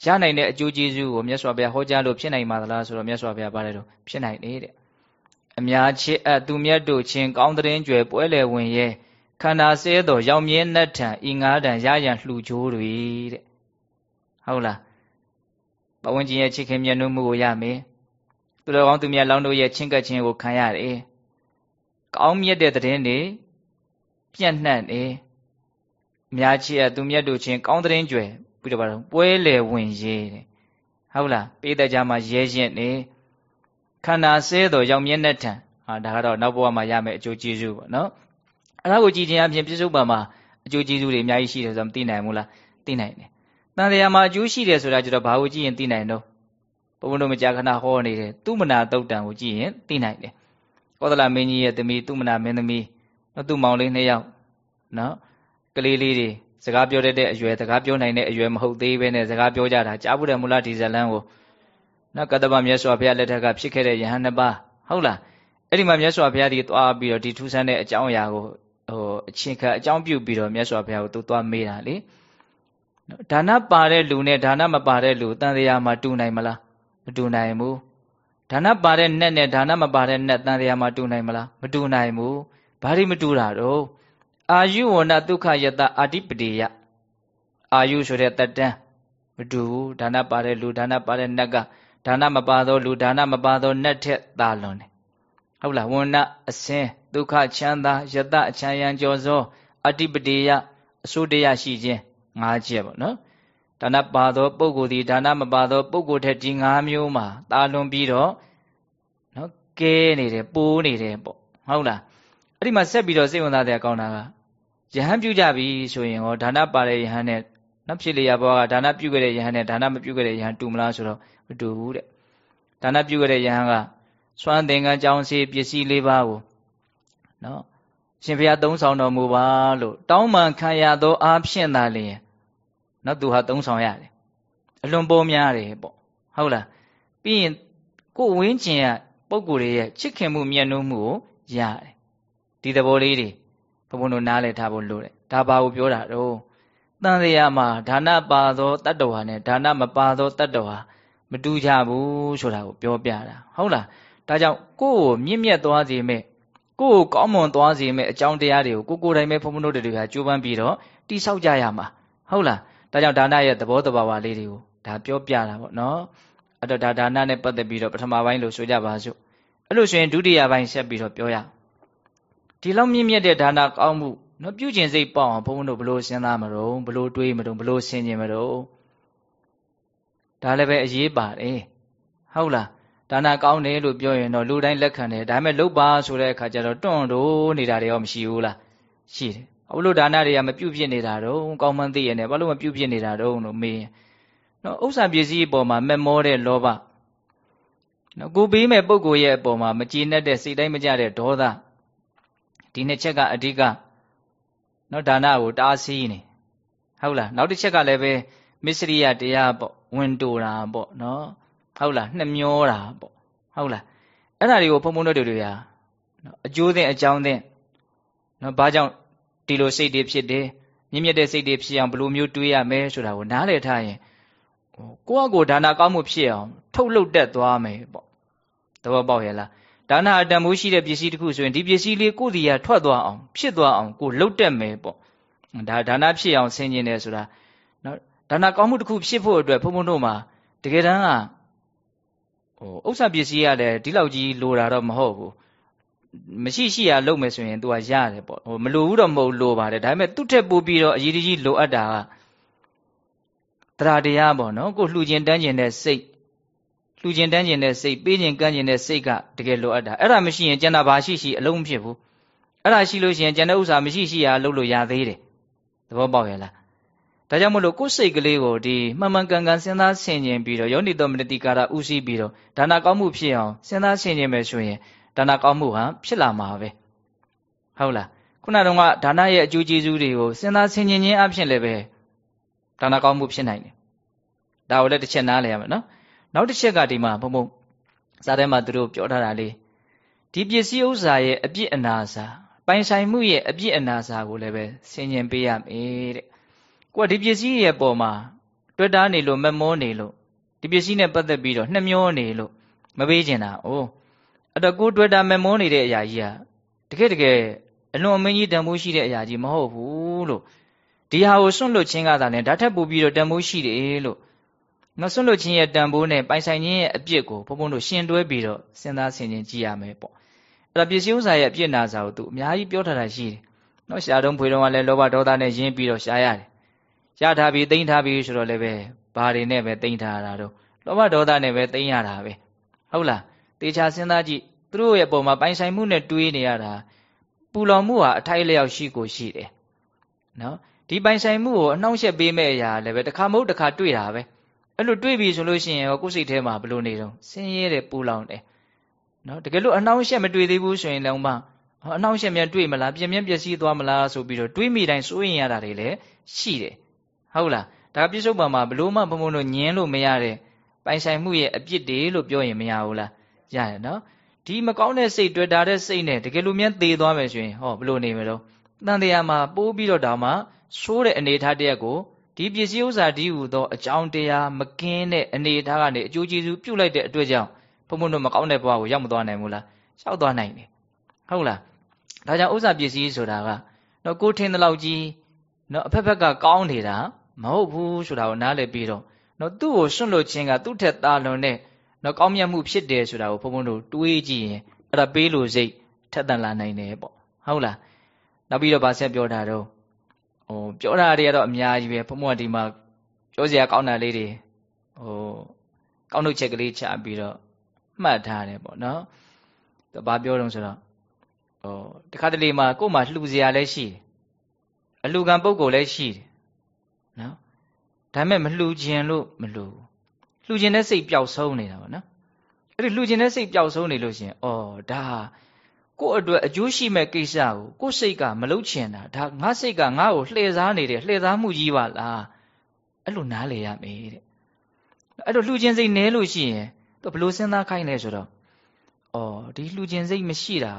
ရနိုင်တဲ့အကျိုးကျေးဇူးကိုမြတ်စွာဘုရားဟောကြားလို့ဖြစ်နိုင်မှာသလားဆိုတော့မြတ်စွာဘုရားပါတယ်တော့ဖြစ်နိုင်တယ်တဲ့အများချစ်အပ်သူမြတ်တို့ချင်းကောင်းတဲ့ကြွယ်ပွဲလေဝင်ရဲ့ ခန္ဓာဆဲတော်ရောင်မြဲနှက်ထံဤငါးတန်ရရန်လှူကြိုးတွေတဲ့ဟုတ်လားပဝန်းကျင်ရဲ့ချစ်ခင်မြတ်နိုးမှုကိုရမယ်သူတော်ကောင်းသူမြတ်လောင်းတို့ရဲ့ချင်းကပ်ခြင်းကိုခံရတယ်ကောင်းမြတ်တဲ့တဲ့င်းတွေပြန့်နှံ့နေအများချစ်အပ်သူမြတ်တို့ချင်းကောင်းတဲ့ကြွယ်ပြီးတော့ပွဲလေဝင်ရေးတဲ့ဟုတ်လားပေးတဲ့ကြမှာရဲရင်နေခန္ဓာဆဲတော်ရောင်မြဲနှက်ထံဟာဒါကတော့နောက်ဘဝမှာရမယ်အကျိုးကျေးဇူးပေါ့နော် အဲ့ဒါကိုကြည်ခြင်းအပြင်ပြစ္ဆုတ်ပံမှာအကျိုးကျေးဇူးတွေအများကြီးရှိတယ်ဆိုတော့မသိနိုင်ဘူးလားသိနိုင်တယ်။တန်တရားမှာအကျိုးရှိတယ်ဆိုတာကျတော့ဘာကိုကြည့်ရင်သိနိုင်တော့ဘုန်းဘုန်းတို့မကြာခဏဟောနေတယ်သူမနာတုတ်တံကိုကြည့်ရင်သိနိုင်တယ်။ကောသလမင်းကြီးရဲ့သမီးသူမနာမင်းသမီးနော်သူ့မောင်လေးနှစ်ယောက်နော်ကလေးလေးတွေစကားပြောတတ်တဲ့အရွယ်စကားပြောနိုင်တဲ့အရွယ်မဟုတ်သေးဘဲနဲ့စကားပြောကြတာကြားဘူးတယ်မလားဒီဇလန်းကိုနော်ကတ္တဗမြတ်စွာဘုရားလက်ထက်ကဖြစ်ခဲ့တဲ့ယဟန်နှစ်ပါးဟုတ်လားအဲ့ဒီမှာမြတ်စွာဘုရားဒီသွားပြီးတော့ဒီထူးဆန်းတဲ့အကြောင်းအရာကို ဟိုအချင်းခါအကြောင်းပြုပြီးတော့မြတ်စွာဘုရားကိုသူသွားမေးတာလေဒါနပါတဲ့လူနဲ့ဒါနမပါတဲ့လူတန်တရားမှာတူနိုင်မလားမတူနိုင်ဘူးဒါနပါတဲ့နက်နဲ့ဒါနမပါတဲ့နက်တန်တရားမှာတူနိုင်မလားမတူနိုင်ဘူးဘာလို့မတူတာတော့အာယုဝဏဒုက္ခယတအာတိပတိယအာယုဆိုတဲ့တတန်းမတူဘူးဒါနပါတဲ့လူဒါနပါတဲ့နက်ကဒါနမပါသောလူဒါနမပါသောနက်ထက်သာလွန်တယ်ဟုတ်လားဝဏအစင်း ဒုက္ခချမ်းသာယတအချမ်းရန်ကြောသောအတိပတိယအစိုးတရားရှိခြင်း၅ချက်ပေါ့နော်ဒါနပါသောပုဂ္ဂိုလ်ဒီဒါနမပါသောပုဂ္ဂိုလ်ထက်ဒီ၅မျိုးမှာတာလွန်ပြီးတော့နော်ကဲနေတယ်ပိုးနေတယ်ပေါ့ဟုတ်လားအဲ့ဒီမှာဆက်ပြီးတော့စိတ်ဝင်စားတဲ့အကောင်းတာကယဟန်ပြုကြပြီဆိုရင်ဟောဒါနပါတဲ့ယဟန်နဲ့နော်ဖြစ်လျာဘောကဒါနပြုခဲ့တဲ့ယဟန်နဲ့ဒါနမပြုခဲ့တဲ့ယဟန်တူမလားဆိုတော့မတူဘူးတဲ့ဒါနပြုခဲ့တဲ့ယဟန်ကစွမ်းသင်္ကန်းကြောင်းစီပစ္စည်းလေးပါးကို နော်ရှင်ဘုရားသုံးဆောင်တော်မူပါလို့တောင်းပန်ခံရသောအားဖြင့်သာလျင်နော်သူဟာသုံးဆောင်ရတယ်အလွန်ပိုများတယ်ပေါ့ဟုတ်လားပြီးရင်ကိုဝင်းကျင်ကပုံကိုယ်ရဲ့ချစ်ခင်မှုမြတ်နိုးမှုကိုရတယ်ဒီသဘောလေးတွေဘုံဘုံတို့နားလည်ထားဖို့လိုတယ်ဒါပါကိုပြောတာတော့တန်တရားမှာဒါနပါသောတတ္တဝါနဲ့ဒါနမပါသောတတ္တဝါမတူကြဘူးဆိုတာကိုပြောပြတာဟုတ်လားဒါကြောင့်ကိုယ့်ကိုမြင့်မြတ်သွားစေမဲ့ ကိုယ့်ကိုကောင်းမွန်သွားစေမဲ့အကြောင်းတရားတွေကိုကိုကိုယ်တိုင်ပဲဘုံဘုံတို့တွေကကြိုးပမ်းပြီးတော့တိဆောက်ကြရမှာဟုတ်လားဒါကြောင့်ဒါနရဲ့သဘောတဘာဝလေးတွေကိုဒါပြောပြတာပေါ့နော်အဲ့တော့ဒါဒါနနဲ့ပတ်သက်ပြီးတော့ပထမပိုင်းလို့ဆိုကြပါစို့အဲ့လို့ဆိုရင်ဒုတိယပိုင်းဆက်ပြီးတော့ပြောရဒီလောက်မြင့်မြတ်တဲ့ဒါနကောင်းမှုနော်ပြုကျင်စိတ်ပေါအောင်ဘုံဘုံတို့ဘလို့စဉ်းစားမလို့ဘလို့တွေးမလို့ဘလို့ဆင်ခြင်မလို့ဒါလည်းပဲအရေးပါတယ်ဟုတ်လား ဒါနကောင်းတယ်လို့ပြောရင်တော့လူတိုင်းလက်ခံတယ်ဒါပေမဲ့လုတ်ပါဆိုတဲ့အခါကျတော့တွန့်တို့နေတာတွေရောမရှိဘူးလားရှိတယ်ဘာလို့ဒါနတွေကမပြုတ်ပြစ်နေတာတော့ကောင်းမှန်းသိရနေဘာလို့မပြုတ်ပြစ်နေတာတော့လို့မေးရင်နော်ဥစ္စာပစ္စည်းအပေါ်မှာမက်မောတဲ့လောဘနော်ကိုပေးမဲ့ပုံကိုရဲ့အပေါ်မှာမကြည်နဲ့တဲ့စိတ်တိုင်းမကြတဲ့ဒေါသဒီနှစ်ချက်ကအဓိကနော်ဒါနကိုတားဆီးနေဟုတ်လားနောက်တစ်ချက်ကလည်းပဲမစ္စရိယတရားပေါ့ဝင်တူတာပေါ့နော် ဟုတ်လားနှမျောတာပေါ့ဟုတ်လားအဲ့ဒါတွေကိုဖုံဖုံတို့တွေကနော်အကျိုးသင်အကြောင်းသင်နော်ဘာကြောင့်ဒီလိုစိတ်တွေဖြစ်တယ်မြင့်မြတ်တဲ့စိတ်တွေဖြစ်အောင်ဘယ်လိုမျိုးတွေးရမလဲဆိုတာကိုနားလည်ထားရင်ကိုယ့်အကိုဒါနာကောင်းမှုဖြစ်အောင်ထုတ်လုပ်တတ်သွားမယ်ပေါ့သဘောပေါက်ရဲ့လားဒါနာအတန်မိုးရှိတဲ့ပစ္စည်းတစ်ခုဆိုရင်ဒီပစ္စည်းလေးကိုယ်စီရထွက်သွားအောင်ဖြစ်သွားအောင်ကိုလှုပ်တတ်မယ်ပေါ့ဒါဒါနာဖြစ်အောင်ဆင်ခြင်တယ်ဆိုတာနော်ဒါနာကောင်းမှုတစ်ခုဖြစ်ဖို့အတွက်ဘုံဘုံတို့မှာတကယ်တမ်းက ဟိုဥစ္စာပစ္စည်းရတယ်ဒီလောက်ကြီးလိုတာတော့မဟုတ်ဘူးမရှိရှိရလုပ်မယ်ဆိုရင် तू ကရတယ်ပေါ့ဟိုမလိုဘူးတော့မဟုတ်လိုပါတယ်ဒါပေမဲ့သူ့ထက်ပိုပြီးတော့အရေးကြီးလိုအပ်တာကတရားတရားပေါ့နော်ကိုလှူခြင်းတန်းခြင်းတဲ့စိတ်လှူခြင်းတန်းခြင်းတဲ့စိတ်ပေးခြင်းကမ်းခြင်းတဲ့စိတ်ကတကယ်လိုအပ်တာအဲ့ဒါမရှိရင်ကျန်တာဘာရှိရှိအလုံးမဖြစ်ဘူးအဲ့ဒါရှိလို့ရှိရင်ကျန်တဲ့ဥစ္စာမရှိရှိရလုပ်လို့ရသေးတယ်သဘောပေါက်ရဲ့လား ဒါကြောင့်မလို့ကိုယ်စိတ်ကလေးကိုဒီမှန်မှန်ကန်ကန်စဉ်းစားဆင်ခြင်ပြီးတော့ယောနိတော်မနတိကာရဥစည်းပြီးတော့ဒါနာကောင်းမှုဖြစ်အောင်စဉ်းစားဆင်ခြင်မယ်ဆိုရင်ဒါနာကောင်းမှုဟာဖြစ်လာမှာပဲဟုတ်လားခုနတုန်းကဒါနရဲ့အကျိုးကျေးဇူးတွေကိုစဉ်းစားဆင်ခြင်ခြင်းအဖြစ်လည်းပဲဒါနာကောင်းမှုဖြစ်နိုင်တယ်ဒါကိုလည်းတစ်ချက်နားလည်ရမယ်နော်နောက်တစ်ချက်ကဒီမှာဘုံဘုံစားထဲမှာသူတို့ပြောထားတာလေးဒီပစ္စည်းဥစ္စာရဲ့အပြစ်အနာစာပိုင်ဆိုင်မှုရဲ့အပြစ်အနာစာကိုလည်းပဲဆင်ញင်ပေးရမယ်တဲ့ ကိုကဒီပစ္စည်းရဲ့ပေါ်မှာတွေ့တာနေလို့မမောနေလို့ဒီပစ္စည်းနဲ့ပတ်သက်ပြီးတော့နှမျောနေလို့မပေးကျင်တာအိုးအဲ့တော့ကိုတွေ့တာမမောနေတဲ့အရာကြီးကတကယ်တကယ်အလွန်အမင်းကြီးတန်ဖိုးရှိတဲ့အရာကြီးမဟုတ်ဘူးလို့ဒီဟာကိုစွန့်လွတ်ခြင်းကသာလည်းဓာတ်ထက်ပိုပြီးတော့တန်ဖိုးရှိတယ်လို့မစွန့်လွတ်ခြင်းရဲ့တန်ဖိုးနဲ့ပိုင်ဆိုင်ခြင်းရဲ့အပြစ်ကိုဘုံဘုံတို့ရှင်တွဲပြီးတော့စဉ်းစားဆင်ခြင်ကြည့်ရမယ်ပေါ့အဲ့ဒါပစ္စည်းဥစ္စာရဲ့အပြစ်နာစာကိုသူအများကြီးပြောထားတာရှိတယ်နော်ရှားတုံးဖွေတုံးကလည်းလောဘဒေါသနဲ့ရင်းပြီးတော့ရှားရတယ် ရထားပြီးတိမ့်ထားပြီးဆိုတော့လည်းပဲဘာတွေနဲ့ပဲတိမ့်ထားတာတော့လောဘဒေါသနဲ့ပဲတိမ့်ရတာပဲဟုတ်လားတေချာစဉ်းစားကြည့်သူတို့ရဲ့ပုံမှာပိုင်ဆိုင်မှုနဲ့တွေးနေရတာပူလောင်မှုဟာအထိုက်လျောက်ရှိကိုရှိတယ်နော်ဒီပိုင်ဆိုင်မှုကိုအနှောင့်အယှက်ပေးမဲ့အရာလည်းပဲတစ်ခါမဟုတ်တစ်ခါတွေ့တာပဲအဲ့လိုတွေးပြီဆိုလို့ရှိရင်ရောကိုယ်စိတ်ထဲမှာဘလို့နေတော့ဆင်းရဲတယ်ပူလောင်တယ်နော်တကယ်လို့အနှောင့်အယှက်မတွေ့သေးဘူးဆိုရင်လည်းမှအနှောင့်အယှက်များတွေ့မလားပြင်းပြင်းပျက်စီးသွားမလားဆိုပြီးတော့တွေးမိတိုင်းစိုးရင်ရတာတွေလည်းရှိတယ် ဟုတ်လားဒါပြစ္ဆုတ်ပံမှာဘလို့မှဘုံဘုံတို့ညင်းလို့မရတဲ့ပိုင်ဆိုင်မှုရဲ့အပြစ်တွေလို့ပြောရင်မရဘူးလားရတယ်နော်ဒီမကောင်းတဲ့စိတ်တွေ့တာတဲ့စိတ်နဲ့တကယ်လို့မြန်သေသွားမယ်ဆိုရင်ဟောဘလို့နေမလို့တန်တရားမှာပိုးပြီးတော့တောင်မှဆိုးတဲ့အနေထားတရက်ကိုဒီပစ္စည်းဥစ္စာဒီဟူသောအကြောင်းတရားမကင်းတဲ့အနေအထားကနေအကျိုးကျေးဇူးပြုတ်လိုက်တဲ့အတွက်ကြောင့်ဘုံဘုံတို့မကောင်းတဲ့ဘဝကိုရောက်မသွားနိုင်ဘူးလားရောက်သွားနိုင်တယ်ဟုတ်လားဒါကြောင့်ဥစ္စာပစ္စည်းဆိုတာကတော့ကိုထင်းတဲ့လောက်ကြီးနော်အဖက်ဖက်ကကောင်းနေတာ မဟုတ်ဘူးဆိုတာကိုနားလည်ပြီးတော့နော်သူ့ကိုစွန့်လွတ်ခြင်းကသူ့ထက်သာလွန်တဲ့နော်ကောင်းမြတ်မှုဖြစ်တယ်ဆိုတာကိုဘုံဘုံတို့တွေးကြည့်ရင်အဲ့ဒါပေးလို့စိတ်ထက်သန်လာနိုင်တယ်ပေါ့ဟုတ်လားနောက်ပြီးတော့ဗာဆက်ပြောတာတော့ဟိုပြောတာတွေကတော့အများကြီးပဲဘုံဘုံကဒီမှာပြောစရာကောင်းတာလေးတွေဟိုကောင်းထုတ်ချက်ကလေးချပြီးတော့မှတ်ထားတယ်ပေါ့နော်သူဘာပြောတော့ဆိုတော့ဟိုတခါတလေမှာကို့မှာလှူစရာလည်းရှိတယ်အလှူခံပုံကိုယ်လည်းရှိတယ် နော်ဒါပေမဲ့မလှူခြင်းလို့မလှူလှူခြင်းတဲ့စိတ်ပျောက်ဆုံးနေတာပေါ့နော်အဲ့ဒီလှူခြင်းတဲ့စိတ်ပျောက်ဆုံးနေလို့ရှင်ဩဒါကို့အတွက်အကျိုးရှိမဲ့ကိစ္စကိုကို့စိတ်ကမလုပ်ချင်တာဒါငါစိတ်ကငါ့ကိုလှည့်စားနေတယ်လှည့်စားမှုကြီးပါလားအဲ့လိုနားလေရမေးတဲ့အဲ့တော့လှူခြင်းစိတ်နဲလို့ရှိရင်သူဘလို့စဉ်းစားခိုင်းလဲဆိုတော့ဩဒီလှူခြင်းစိတ်မရှိတာ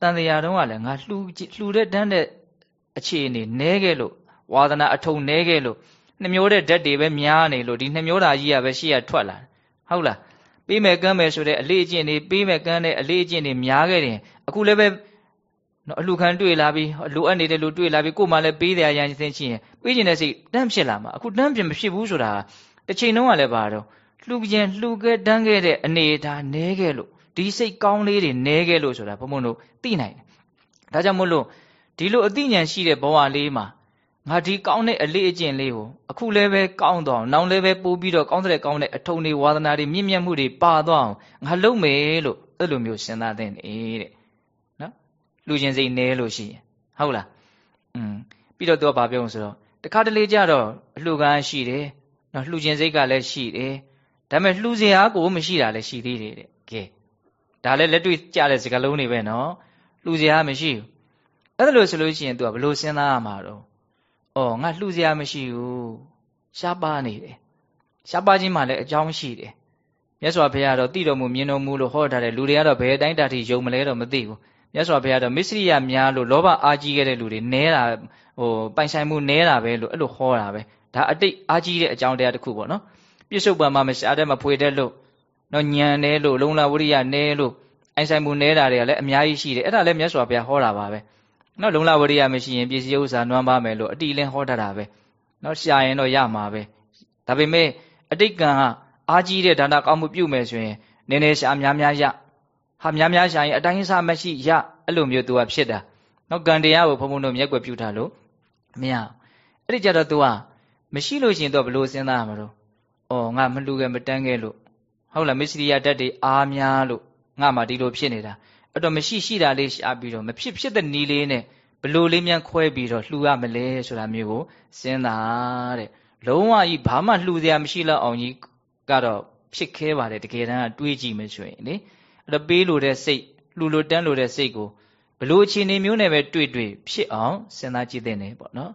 တန်တရားတုံးကလည်းငါလှူလှူတဲ့တန်းတဲ့အခြေအနေနဲခဲ့လို့ ဝါသနာအထုံနဲခဲ့လို့နှမျိုးတဲ့ဓာတ်တွေပဲများနေလို့ဒီနှမျိုးဓာကြီးကပဲရှေ့ရထွက်လာဟုတ်လားပေးမယ်ကမ်းမယ်ဆိုတဲ့အလေးအကျင့်တွေပေးမယ်ကမ်းတဲ့အလေးအကျင့်တွေများခဲ့တယ်အခုလည်းပဲနော်အလှခံတွေ့လာပြီးလိုအပ်နေတဲ့လူတွေ့လာပြီးကို့မှလည်းပေးတယ်ရန်စင်းချင်းရင်ပေးခြင်းတဲ့စိတ်တန်းဖြစ်လာမှာအခုတန်းဖြစ်မဖြစ်ဘူးဆိုတာတစ်ချိန်လုံးကလည်းပါတော့လှူခြင်းလှူခဲ့တန်းခဲ့တဲ့အနေဒါနဲခဲ့လို့ဒီစိတ်ကောင်းလေးတွေနဲခဲ့လို့ဆိုတာဘုံဘုံတို့သိနိုင်တယ်ဒါကြောင့်မို့လို့ဒီလိုအသိဉာဏ်ရှိတဲ့ဘဝလေးမှာ ငါဒီကောင်းတဲ့အလေးအကျင့်လေးကိုအခုလည်းပဲကောင်းတော့နောင်လည်းပဲပိုးပြီးတော့ကောင်းတဲ့ကောင်းတဲ့အထုံတွေဝါသနာတွေမြင့်မြတ်မှုတွေပါသွားအောင်ငါလုပ်မယ်လို့အဲ့လိုမျိုးစဉ်းစားတဲ့နေတဲ့နော်လူချင်းစိတ်နဲလို့ရှိရင်ဟုတ်လားอืมပြီးတော့သူကဘာပြောလို့ဆိုတော့တခါတလေကြတော့အလှကန်းရှိတယ်နော်လှူချင်းစိတ်ကလည်းရှိတယ်ဒါပေမဲ့လှူစရာကိုမရှိတာလည်းရှိသေးတယ်တဲ့ကဲဒါလည်းလက်တွေ့ကြတဲ့စကားလုံးတွေပဲနော်လှူစရာမရှိဘူးအဲ့ဒါလို့ဆိုလို့ရှိရင်သူကဘလို့စဉ်းစားရမှာတော့ အော်ငါလှူစရာမရှိဘူးရှားပါနေတယ်ရှားပါခြင်းမှလည်းအကြောင်းရှိတယ်မြတ်စွာဘုရားတော့တိတော်မူမြင်တော်မူလို့ဟောထားတယ်လူတွေကတော့ဘယ်အတိုင်းတာထိယုံမလဲတော့မသိဘူးမြတ်စွာဘုရားတော့မစ္စရိယများလို့လောဘအားကြီးခဲ့တဲ့လူတွေနဲတာဟိုပိုင်ဆိုင်မှုနဲတာပဲလို့အဲ့လိုဟောတာပဲဒါအတိတ်အားကြီးတဲ့အကြောင်းတရားတစ်ခုပေါ့နော်ပြစ္ဆုတ်ပံမှာမရှာတဲ့မဖွေတဲ့လို့နော်ညံနေလို့လုံလဝရိယနဲလို့အိုင်ဆိုင်မှုနဲတာတွေကလည်းအများကြီးရှိတယ်အဲ့ဒါလည်းမြတ်စွာဘုရားဟောတာပါပဲ နော်လုံလဝရိယမရှိရင်ပစ္စည်းဥစ္စာနွမ်းပါမယ်လို့အတိအလင်းဟောတတ်တာပဲနော်ရှာရင်တော့ရမှာပဲဒါပေမဲ့အတိတ်ကံကအားကြီးတဲ့ဒါနကောင်းမှုပြုမယ်ဆိုရင်နည်းနည်းရှာများများရဟာများများရှာရင်အတိုင်းအဆမရှိရအဲ့လိုမျိုးသူကဖြစ်တာနော်ကံတရားကိုဘုံဘုံတို့မျက်ွယ်ပြုထားလို့မရအဲ့ဒီကြတော့ तू ကမရှိလို့ရှိရင် तू ဘလို့စဉ်းစားရမှာတော့ဩငါမလူခဲ့မတန်းခဲ့လို့ဟုတ်လားမစ္စရိယဓာတ်တွေအားများလို့ငါမှဒီလိုဖြစ်နေတာ အဲ့တော့မရှိရှိတာလေးရှားပြီးတော့မဖြစ်ဖြစ်တဲ့နီးလေးနဲ့ဘလို့လေးမြန်ခွဲပြီးတော့လှူရမလဲဆိုတာမျိုးကိုစဉ်းစားတဲ့လုံးဝကြီးဘာမှလှူစရာမရှိတော့အောင်ကြီးကတော့ဖြစ်ခဲပါတယ်တကယ်တမ်းကတွေးကြည့်မယ်ဆိုရင်လေအဲ့တော့ပေးလို့တဲ့စိတ်လှူလို့တန်းလို့တဲ့စိတ်ကိုဘလို့အခြေအနေမျိုးနဲ့ပဲတွေ့တွေ့ဖြစ်အောင်စဉ်းစားကြည့်သင့်တယ်ပေါ့နော်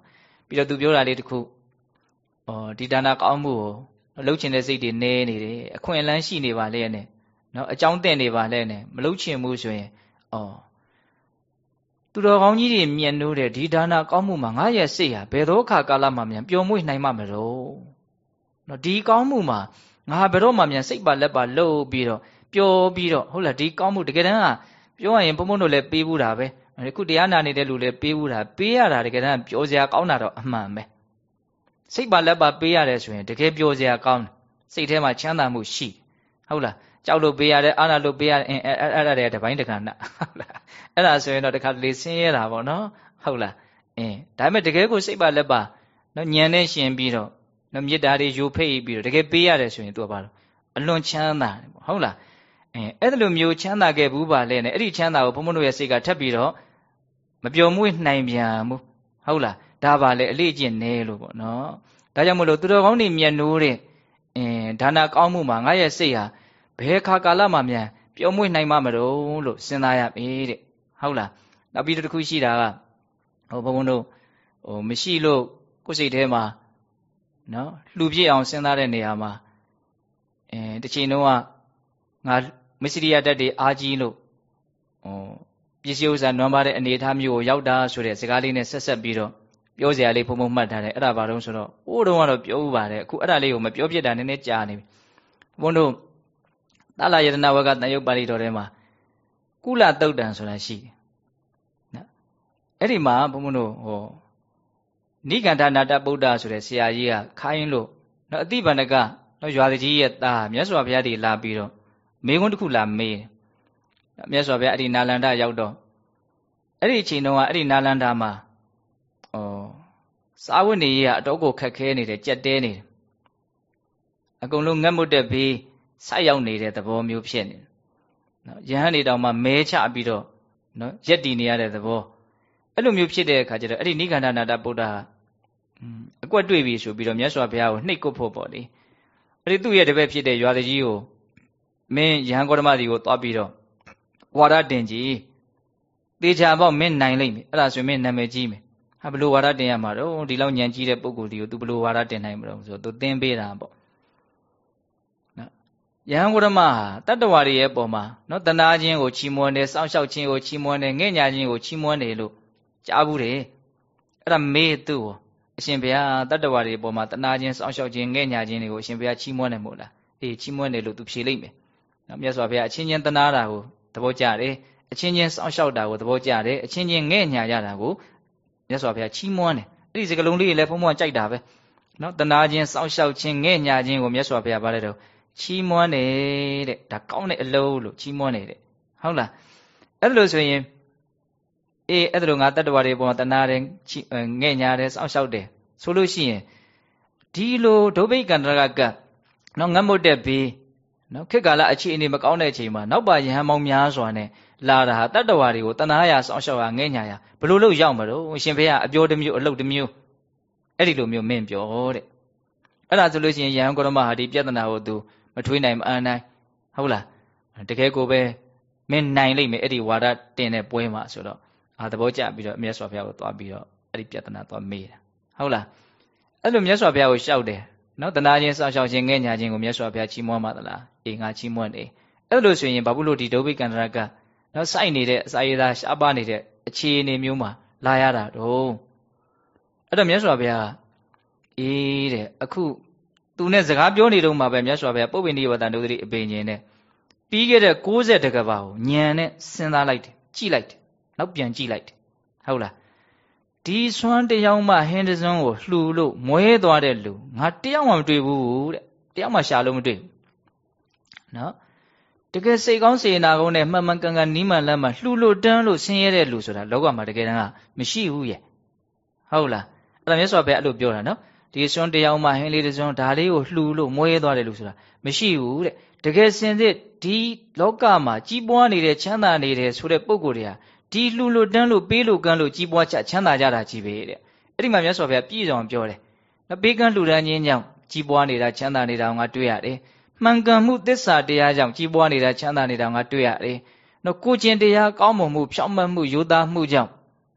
ပြီးတော့သူပြောတာလေးတခုဩဒီဒါနာကောင်းမှုကိုလှုပ်ချင်တဲ့စိတ်တွေနည်းနေတယ်အခွင့်အလန်းရှိနေပါလေနဲ့ နော်အကြောင်းတင့်နေပါလေနဲ့မလှုပ်ချင်ဘူးဆိုရင်ဩသူတော်ကောင်းကြီးတွေမြင်လို့တဲ့ဒီဒါနာကောင်းမှုမှာငါရဲ့စိတ်ဟာဘယ်တော့ခါကာလမှမြန်ပျော်မွေ့နိုင်မှမလို့နော်ဒီကောင်းမှုမှာငါဘယ်တော့မှမြန်စိတ်ပါလက်ပါလှုပ်ပြီးတော့ပျော်ပြီးတော့ဟုတ်လားဒီကောင်းမှုတကယ်တမ်းကပြောရရင်ဘုံဘုံတို့လည်းပေးဘူးတာပဲခုတရားနာနေတဲ့လူလည်းပေးဘူးတာပေးရတာတကယ်တမ်းပျော်စရာကောင်းတာတော့အမှန်ပဲစိတ်ပါလက်ပါပေးရတယ်ဆိုရင်တကယ်ပျော်စရာကောင်းတယ်စိတ်ထဲမှာချမ်းသာမှုရှိဟုတ်လားကြောက်လို့ပေးရတယ်အာနာလို့ပေးရတယ်အဲအဲ့ဒါတွေကတပိုင်းတခါနဟုတ်လားအဲ့ဒါဆိုရင်တော့တခါလေဆင်းရဲတာပေါ့နော်ဟုတ်လားအင်းဒါပေမဲ့တကယ်ကိုစိတ်ပါလက်ပါနော်ညံနဲ့ရှင်ပြီးတော့နော်မေတ္တာတွေယူဖိတ်ပြီးတော့တကယ်ပေးရတယ်ဆိုရင်သူကဘာလို့အလွန်ချမ်းသာတယ်ပေါ့ဟုတ်လားအဲအဲ့လိုမျိုးချမ်းသာခဲ့ဘူးပါလဲနဲ့အဲ့ဒီချမ်းသာကိုဘုံဘုံတို့ရဲ့စိတ်ကထပ်ပြီးတော့မပျော်မွေ့နိုင်ပြန်ဘူးဟုတ်လားဒါပါလေအလေးအကျင့်နဲလို့ပေါ့နော်ဒါကြောင့်မလို့သူတော်ကောင်းတွေမျက်နှိုးတဲ့အင်းဒါနာကောင်းမှုမှာငါရဲ့စိတ်ဟာ ဘယ်ခါကာလမှမြန်ပျော်မွေ့နိုင်မှာမလို့လို့စဉ်းစားရပြီတဲ့ဟုတ်လားနောက်ပြီးတစ်ခုရှိတာကဟိုဘုံဘုံတို့ဟိုမရှိလို့ကိုယ်စိတ်ထဲမှာနော်လှူပြည့်အောင်စဉ်းစားတဲ့နေရာမှာအဲတစ်ချိန်လုံးကငါမစ္စရိယတတ်တွေအားကြီးလို့ဟိုပစ္စည်းဥစ္စာနွမ်းပါတဲ့အနေအထားမျိုးကိုရောက်တာဆိုတဲ့စကားလေးနဲ့ဆက်ဆက်ပြီးတော့ပြောစရာလေးဖုံဖုံမှတ်ထားတယ်အဲ့ဒါဘာလို့ဆိုတော့ဟိုးတုန်းကတော့ပြောဥပါတယ်အခုအဲ့ဒါလေးကိုမပြောပြတာနည်းနည်းကြာနေပြီဘုန်းတို့ သလယတနာဝကတန်ရုပ်ပါဠိတော်ထဲမှာကုလတုတ်တံဆိုတာရှိတယ်နော်အဲ့ဒီမှာဘုန်းဘုန်းတို့ဟောနိကန္ဓနာတဗုဒ္ဓဆိုတဲ့ဆရာကြီးကခိုင်းလို့နော်အတိဗန္ဒကနော်ရွာကြီးရဲ့သားမြတ်စွာဘုရားတည်လာပြီးတော့မေခွန်းတစ်ခုလာမေးမြတ်စွာဘုရားအဲ့ဒီနာလန္ဒရောက်တော့အဲ့ဒီအချိန်တုန်းကအဲ့ဒီနာလန္ဒမှာဩစာဝတ်နေရေးကအတော့ကိုခက်ခဲနေတယ်ကြက်တဲနေတယ်အကုန်လုံးငတ်မွတ်တဲ့ဘေး ဆိုက်ရောက်နေတဲ့သဘောမျိုးဖြစ်နေတယ်နော်ယဟန်နေတောင်မှမဲချပြီးတော့နော်ရက်တည်နေရတဲ့သဘောအဲ့လိုမျိုးဖြစ်တဲ့အခါကျတော့အဲ့ဒီနိဂန္ဓနာတဗုဒ္ဓဟာအကွက်တွေ့ပြီဆိုပြီးတော့မြတ်စွာဘုရားကိုနှိတ်ကွဖို့ပေါ့လေအဲ့ဒီသူ့ရဲ့တပည့်ဖြစ်တဲ့ရွာတကြီးကိုမင်းယဟန်ကောဓမကြီးကိုသွားပြီးတော့ဝါဒတင်ကြည်တေချာပေါ့မင်းနိုင်လိမ့်မယ်အဲ့ဒါဆိုမင်းနာမည်ကြီးမယ်ဟာဘလို့ဝါဒတင်ရမှာတော့ဒီလောက်ညံကြီးတဲ့ပုံကိုယ်ဒီကို तू ဘလို့ဝါဒတင်နိုင်မလို့ဆိုတော့ तू သင်ပေးတာပေါ့နော် ယဟန်ကောဓမဟာတတ္တဝါတွေရဲ့ပုံမှာနော်တနာခြင်းကိုချီးမွမ်းတယ်စောင့်ရှောက်ခြင်းကိုချီးမွမ်းတယ်ငဲ့ညာခြင်းကိုချီးမွမ်းတယ်လို့ကြားဘူးတယ်အဲ့ဒါမေးသူ့ကိုအရှင်ဘုရားတတ္တဝါတွေပေါ်မှာတနာခြင်းစောင့်ရှောက်ခြင်းငဲ့ညာခြင်းတွေကိုအရှင်ဘုရားချီးမွမ်းတယ်မို့လားအေးချီးမွမ်းတယ်လို့သူဖြေလိုက်မယ်နော်မြတ်စွာဘုရားအချင်းချင်းတနာတာကိုသဘောကျတယ်အချင်းချင်းစောင့်ရှောက်တာကိုသဘောကျတယ်အချင်းချင်းငဲ့ညာရတာကိုမြတ်စွာဘုရားချီးမွမ်းတယ်အဲ့ဒီစကလုံးလေးလည်းဘုံဘုံကြိုက်တာပဲနော်တနာခြင်းစောင့်ရှောက်ခြင်းငဲ့ညာခြင်းကိုမြတ်စွာဘုရားဗါလဲတော့ ချီးမွမ်းတယ်တဲ့ဒါကောင်းတဲ့အလုပ်လို့ချီးမွမ်းတယ်တဲ့ဟုတ်လားအဲ့လိုဆိုရင်အေးအဲ့ဒါလိုငါတတ္တဝါတွေပေါ်မှာတနာတယ်ငဲ့ညာတယ်စောင့်ရှောက်တယ်ဆိုလို့ရှိရင်ဒီလိုဒုဗိကန္တရကနော်ငတ်မွတ်တဲ့ဘေးနော်ခေတ်ကာလအခြေအနေမကောင်းတဲ့အချိန်မှာနောက်ပါယဟန်မောင်များစွာနဲ့လာတာဟာတတ္တဝါတွေကိုတဏှာရစောင့်ရှောက်ရငဲ့ညာရဘလို့လို့ရောက်မလို့ရှင်ဖေကအပြောတစ်မျိုးအလုပ်တစ်မျိုးအဲ့ဒီလိုမျိုးမင်းပြောတဲ့အဲ့ဒါဆိုလို့ရှိရင်ယဟန်ကောရမဟာဒီပြဿနာကိုသူ မထွေးနိုင်မအန်နိုင်ဟုတ်လားတကယ်ကိုပဲမင်းနိုင်လိမ့်မယ်အဲ့ဒီဝါဒတင်တဲ့ပွဲမှာဆိုတော့အာသဘောကျပြီးတော့မြတ်စွာဘုရားကိုသွားပြီးတော့အဲ့ဒီပြဿနာသွားမေးတာဟုတ်လားအဲ့လိုမြတ်စွာဘုရားကိုရှောက်တယ်နော်တနာချင်းစောင့်ရှောက်ခြင်းငဲ့ညာခြင်းကိုမြတ်စွာဘုရားချီးမွမ်းပါသလားအေးငါချီးမွမ်းတယ်အဲ့လိုဆိုရင်ဘာဘူးလို့ဒီဒုဗိကန္တရကနော်စိုက်နေတဲ့အစာရည်သားရှားပါနေတဲ့အခြေအနေမျိုးမှာလာရတာတော့အဲ့တော့မြတ်စွာဘုရားအေးတဲ့အခု သူနဲ့စကားပြောနေတော့မှပဲမြတ်စွာဘုရားပုပ္ပိနိဝတ္တဒုတိအပင်ရှင်နဲ့ပြီးခဲ့တဲ့60တကဘာကိုညံနဲ့စဉ်းစားလိုက်တယ်ကြည့်လိုက်တယ်နောက်ပြန်ကြည့်လိုက်တယ်ဟုတ်လားဒီဆွမ်းတယောက်မှဟင်းတစွန်းကိုလှူလို့မွဲသွားတဲ့လူငါတယောက်မှမတွေ့ဘူးတဲ့တယောက်မှရှာလို့မတွေ့ဘူးနော်တကယ်စိတ်ကောင်းစေနာကောင်းနဲ့မှန်မှန်ကန်ကန်နီးမှန်လမ်းမှလှူလို့တန်းလို့ဆင်းရဲတဲ့လူဆိုတာလောကမှာတကယ်တမ်းကမရှိဘူးရဲ့ဟုတ်လားအဲ့ဒါမြတ်စွာဘုရားအဲ့လိုပြောတာနော် ဒီစွန်းတယောက်မှဟင်းလေးတစွန်းဒါလေးကိုလှူလို့မွဲသွားတယ်လို့ဆိုတာမရှိဘူးတဲ့တကယ်စင်စစ်ဒီလောကမှာကြီးပွားနေတဲ့ချမ်းသာနေတဲ့ဆိုတဲ့ပုံကိုယ်တွေဟာဒီလှူလို့တန်းလို့ပေးလို့ကမ်းလို့ကြီးပွားချချမ်းသာကြတာကြီးပဲတဲ့အဲ့ဒီမှာမြတ်စွာဘုရားပြည့်စုံပြောတယ်နော်ပေးကမ်းလှူဒန်းခြင်းကြောင့်ကြီးပွားနေတာချမ်းသာနေတာငါတွေ့ရတယ်မှန်ကန်မှုသစ္စာတရားကြောင့်ကြီးပွားနေတာချမ်းသာနေတာငါတွေ့ရတယ်နော်ကိုကျင်တရားကောင်းမွန်မှုဖြောင့်မတ်မှုရိုသားမှုကြောင့်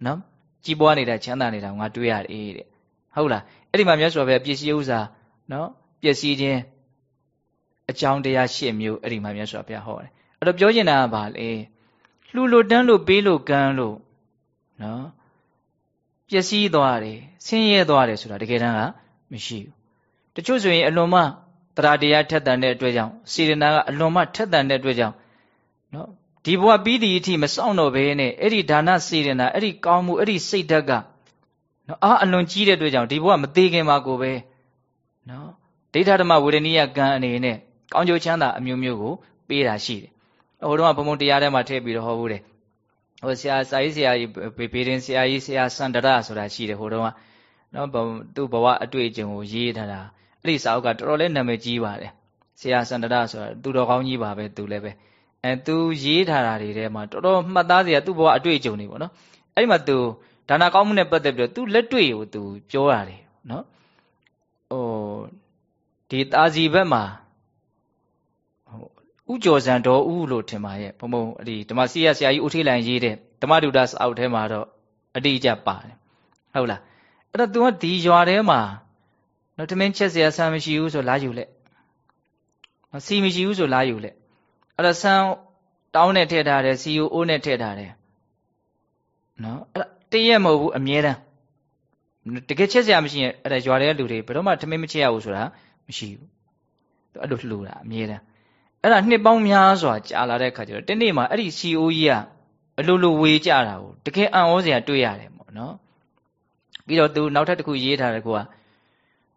နော်ကြီးပွားနေတာချမ်းသာနေတာငါတွေ့ရတယ်တဲ့ဟုတ်လား အဲ့ဒီမှာမြတ်စွာဘုရားပစ္စည်းဥစ္စာနော်ပစ္စည်းချင်းအကြောင်းတရားရှစ်မျိုးအဲ့ဒီမှာမြတ်စွာဘုရားဟောတယ်အဲ့တော့ပြောချင်တာကဘာလဲလှူလို့တန်းလို့ပေးလို့ကမ်းလို့နော်ပျက်စီးသွားတယ်ဆင်းရဲသွားတယ်ဆိုတာတကယ်တမ်းကမရှိဘူးတချို့ဆိုရင်အလွန်မှတရားတရားထက်တန်တဲ့အတွက်ကြောင့်စေတနာကအလွန်မှထက်တန်တဲ့အတွက်ကြောင့်နော်ဒီဘဝပြီးဒီအထိမစောင့်တော့ဘဲနဲ့အဲ့ဒီဒါနစေတနာအဲ့ဒီကောင်းမှုအဲ့ဒီစိတ်ဓာတ်က နော်အာအလွန်ကြီးတဲ့အတွက်ကြောင့်ဒီဘဝမသေးခင်မှာကိုပဲနော်ဒိဋ္ဌဓမ္မဝေဒနိယကံအနေနဲ့ကောင်းကျိုးချမ်းသာအမျိုးမျိုးကိုပေးတာရှိတယ်ဟိုတော့ဘုံဘုံတရားထဲမှာထည့်ပြီးတော့ဟောဘူးတယ်ဟိုဆရာစာရေးဆရာကြီးဘေရင်ဆရာကြီးဆရာစန္ဒရဆိုတာရှိတယ်ဟိုတော့ကနော်သူ့ဘဝအတွေ့အကြုံကိုရေးထားတာအဲ့ဒီစာအုပ်ကတော်တော်လေးနာမည်ကြီးပါတယ်ဆရာစန္ဒရဆိုတာသူတော်ကောင်းကြီးပါပဲသူလည်းပဲအဲသူရေးထားတာတွေထဲမှာတော်တော်မှတ်သားစရာသူ့ဘဝအတွေ့အကြုံတွေပေါ့နော်အဲ့ဒီမှာသူ ဒါနာကောင်းမှုနဲ့ပတ်သက်ပြီးတော့သူလက်တွေ့ကိုသူပြောရတယ်နော်ဟိုဒီတာစီဘက်မှာဥကျော်စံတော်ဥလို့ထင်ပါရဲ့ဘုံဘုံဒီဓမ္မစီရဆရာကြီးဦးထေးလိုင်ရေးတဲ့ဓမ္မဒုဒစာအုပ်ထဲမှာတော့အတိအကျပါတယ်ဟုတ်လားအဲ့တော့ तू ကဒီရွာထဲမှာနော်တမင်းချက်စရာဆံမရှိဘူးဆိုလာယူလက်စီမရှိဘူးဆိုလာယူလက်အဲ့တော့ဆံတောင်းနဲ့ထည့်ထားတယ်စီယိုအိုးနဲ့ထည့်ထားတယ်နော်အဲ့ တရက်မဟုတ်ဘူးအမြဲတမ်းတကယ်ချက်စရာမရှိရင်အဲ့ဒါရွာထဲလူတွေဘယ်တော့မှတမင်းမချက်ရဘူးဆိုတာမရှိဘူးအဲ့လိုလှူတာအမြဲတမ်းအဲ့ဒါနှစ်ပေါင်းများစွာကြာလာတဲ့ခါကျတော့တနေ့မှအဲ့ဒီ CEO ကြီးကအလိုလိုဝေကြတာကိုတကယ်အံ့ဩစရာတွေ့ရတယ်ပေါ့နော်ပြီးတော့သူနောက်ထပ်တစ်ခုရေးထားတယ်ကွာ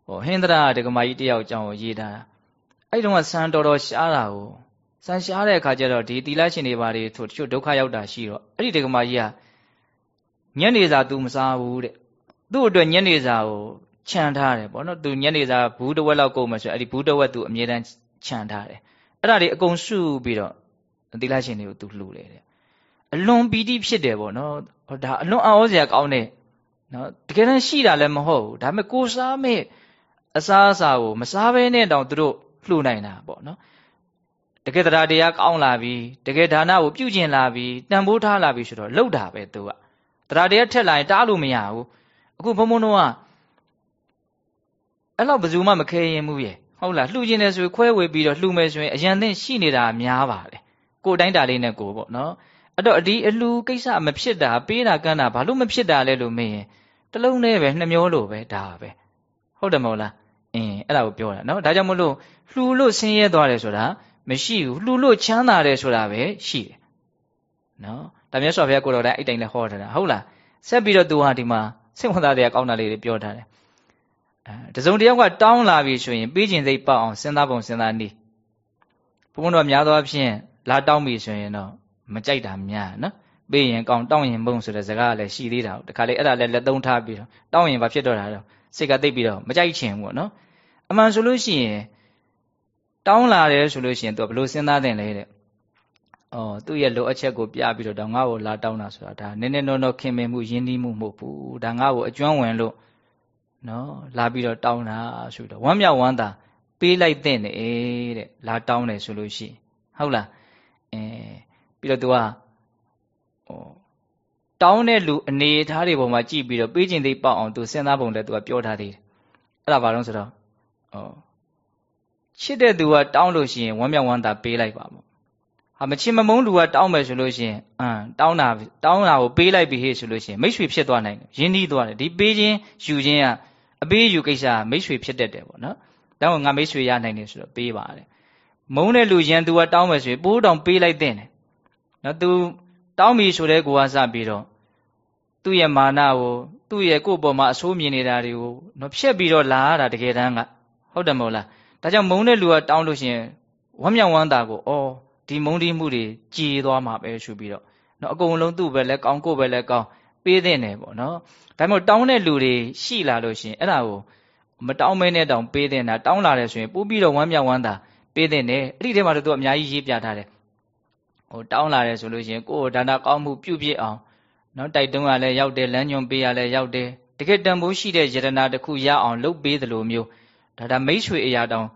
ဟိုဟင်္ဒရာဒကမာကြီးတယောက်အကြောင်းကိုရေးထားတာအဲ့တုန်းကစံတော်တော်ရှားတာကိုစံရှားတဲ့အခါကျတော့ဒီတီလာရှင်တွေဘာတွေဆိုတချို့ဒုက္ခရောက်တာရှိတော့အဲ့ဒီဒကမာကြီးက ညနေစာ तू မစားဘူးတဲ့သူ့အတွက်ညနေစာကိုခြံထားတယ်ပေါ့နော်သူညနေစာဘူးတစ်ဝက်လောက်ကုန်မှဆိုအဲ့ဒီဘူးတစ်ဝက် तू အမြဲတမ်းခြံထားတယ်အဲ့ဒါတွေအကုန်စုပြီးတော့သီလရှင်တွေကိုသူလှူတယ်တဲ့အလွန်ပီတိဖြစ်တယ်ပေါ့နော်ဒါအလွန်အော်စရာကောင်းတဲ့နော်တကယ်တမ်းရှိတာလည်းမဟုတ်ဘူးဒါပေမဲ့ကိုစားမဲ့အစားအစာကိုမစားဘဲနဲ့တောင်သူတို့လှူနိုင်တာပေါ့နော်တကယ်တရားတရားကောင်းလာပြီတကယ်ဒါနကိုပြုကျင်လာပြီတန်ဖိုးထားလာပြီဆိုတော့လှုပ်တာပဲသူက တရားတရားထက်လာရင်တားလို့မရဘူးအခုဘုံဘုံတို့ကအဲ့လောက်ဘယ်သူမှမခဲရင်မှုရဲ့ဟုတ်လားလှူခြင်းတယ်ဆိုခွဲဝေပြီးတော့လှူမယ်ဆိုရင်အရန်သင့်ရှိနေတာများပါတယ်ကိုတိုင်းတာလေးနဲ့ကိုပေါ့နော်အဲ့တော့ဒီအလှူကိစ္စမဖြစ်တာပေးတာကမ်းတာဘာလို့မဖြစ်တာလဲလို့မေးရင်တလုံးနဲ့ပဲနှမျိုးလို့ပဲဒါပဲဟုတ်တယ်မဟုတ်လားအင်းအဲ့ဒါကိုပြောတာနော်ဒါကြောင့်မလို့လှူလို့ဆင်းရဲသွားတယ်ဆိုတာမရှိဘူးလှူလို့ချမ်းသာတယ်ဆိုတာပဲရှိတယ်နော် ဒါမျိုးဆိုဘုရားကိုတော်တိုင်အဲ့တိုင်လည်းဟောထားတာဟုတ်လားဆက်ပြီးတော့သူဟာဒီမှာစိတ်ဝင်စားတဲ့အကောင်းတာလေးတွေပြောထားတယ်အဲတစုံတယောက်ကတောင်းလာပြီဆိုရင်ပေးခြင်းစိတ်ပေါက်အောင်စဉ်းစားပုံစဉ်းစားနည်းဘုန်းဘုန်းတော်များသောအားဖြင့်လာတောင်းပြီဆိုရင်တော့မကြိုက်တာများနော်ပေးရင်ကောင်းတောင်းရင်ဘုံဆိုတဲ့စကားကလည်းရှိသေးတာတခါလေအဲ့ဒါလည်းလက်သုံးထားပြီးတော့တောင်းရင်ဘာဖြစ်တော့တာတော့စိတ်ကသိပ်ပြီးတော့မကြိုက်ချင်ဘူးနော်အမှန်ဆိုလို့ရှိရင်တောင်းလာတယ်ဆိုလို့ရှိရင်သူကဘလို့စဉ်းစားတယ်လဲတဲ့။ အော်သူ့ရဲ့လိုအပ်ချက်ကိုပြပြီးတော့ငါ့ကိုလာတောင်းတာဆိုတာဒါနည်းနည်းတော့တော့ခင်မင်မှုယဉ်နီးမှုမဟုတ်ဘူး။ဒါငါ့ကိုအကျွမ်းဝင်လို့နော်လာပြီးတော့တောင်းတာဆိုတော့ဝမ်းမြောက်ဝမ်းသာပေးလိုက်တဲ့နဲ့တဲ့လာတောင်းတယ်ဆိုလို့ရှိရင်ဟုတ်လားအဲပြီးတော့ तू ကဟိုတောင်းတဲ့လူအနေထားတွေပေါ်မှာကြည့်ပြီးတော့ပေးခြင်းသိပေါက်အောင် तू စဉ်းစားပုံနဲ့ तू ကပြောထားသေးတယ်အဲ့ဒါဘာလို့ဆိုတော့ဟောချစ်တဲ့သူကတောင်းလို့ရှိရင်ဝမ်းမြောက်ဝမ်းသာပေးလိုက်ပါမို့ဟ ဟာ မချင်မမုန်းလူကတောင်းမယ်ဆိုလို့ရှိရင်အမ်တောင်းတာတောင်းတာကိုပေးလိုက်ပြီဟေ့ဆိုလို့ရှိရင်မိတ်ဆွေဖြစ်သွားနိုင်တယ်ရင်းနှီးသွားတယ်ဒီပေးခြင်းယူခြင်းကအပေးယူကိစ္စကမိတ်ဆွေဖြစ်တတ်တယ်ပေါ့နော်ဒါကငါမိတ်ဆွေရနိုင်တယ်ဆိုတော့ပေးပါတယ်မုန်းတဲ့လူရန်သူကတောင်းမယ်ဆိုရင်ပိုးတောင်ပေးလိုက်တဲ့တယ်နော်သူတောင်းပြီဆိုတဲ့ကိုကစပြီးတော့သူ့ရဲ့မာနကိုသူ့ရဲ့ကိုယ့်ပေါ်မှာအဆိုးမြင်နေတာတွေကိုနော်ဖြက်ပြီးတော့လာရတာတကယ်တမ်းကဟုတ်တယ်မဟုတ်လားဒါကြောင့်မုန်းတဲ့လူကတောင်းလို့ရှိရင်ဝမ်းမြောက်ဝမ်းသာကိုအော် ဒီမုန်းတီးမှုတွေကြည်သွားမှာပဲရှုပြီးတော့နော်အကုန်လုံးသူ့ပဲလဲကောင်းကိုယ်ပဲလဲကောင်းပေးတဲ့နယ်ပေါ့နော်ဒါမှမဟုတ်တောင်းတဲ့လူတွေရှိလာလို့ရှိရင်အဲ့ဒါကိုမတောင်းမဲနဲ့တောင်ပေးတဲ့နာတောင်းလာတယ်ဆိုရင်ပို့ပြီးတော့ဝမ်းမြောက်ဝမ်းသာပေးတဲ့နယ်အဲ့ဒီထဲမှာတော့သူအများကြီးရေးပြထားတယ်ဟိုတောင်းလာတယ်ဆိုလို့ရှိရင်ကိုယ်ဒါနကောင်းမှုပြုပြစ်အောင်နော်တိုက်တွန်းရလဲရောက်တယ်လမ်းညွန်ပေးရလဲရောက်တယ်တကယ်တန်ဖိုးရှိတဲ့ယတနာတစ်ခုရအောင်လုပ်ပေးသလိုမျိုးဒါဒါမိတ်ဆွေအရာတောင်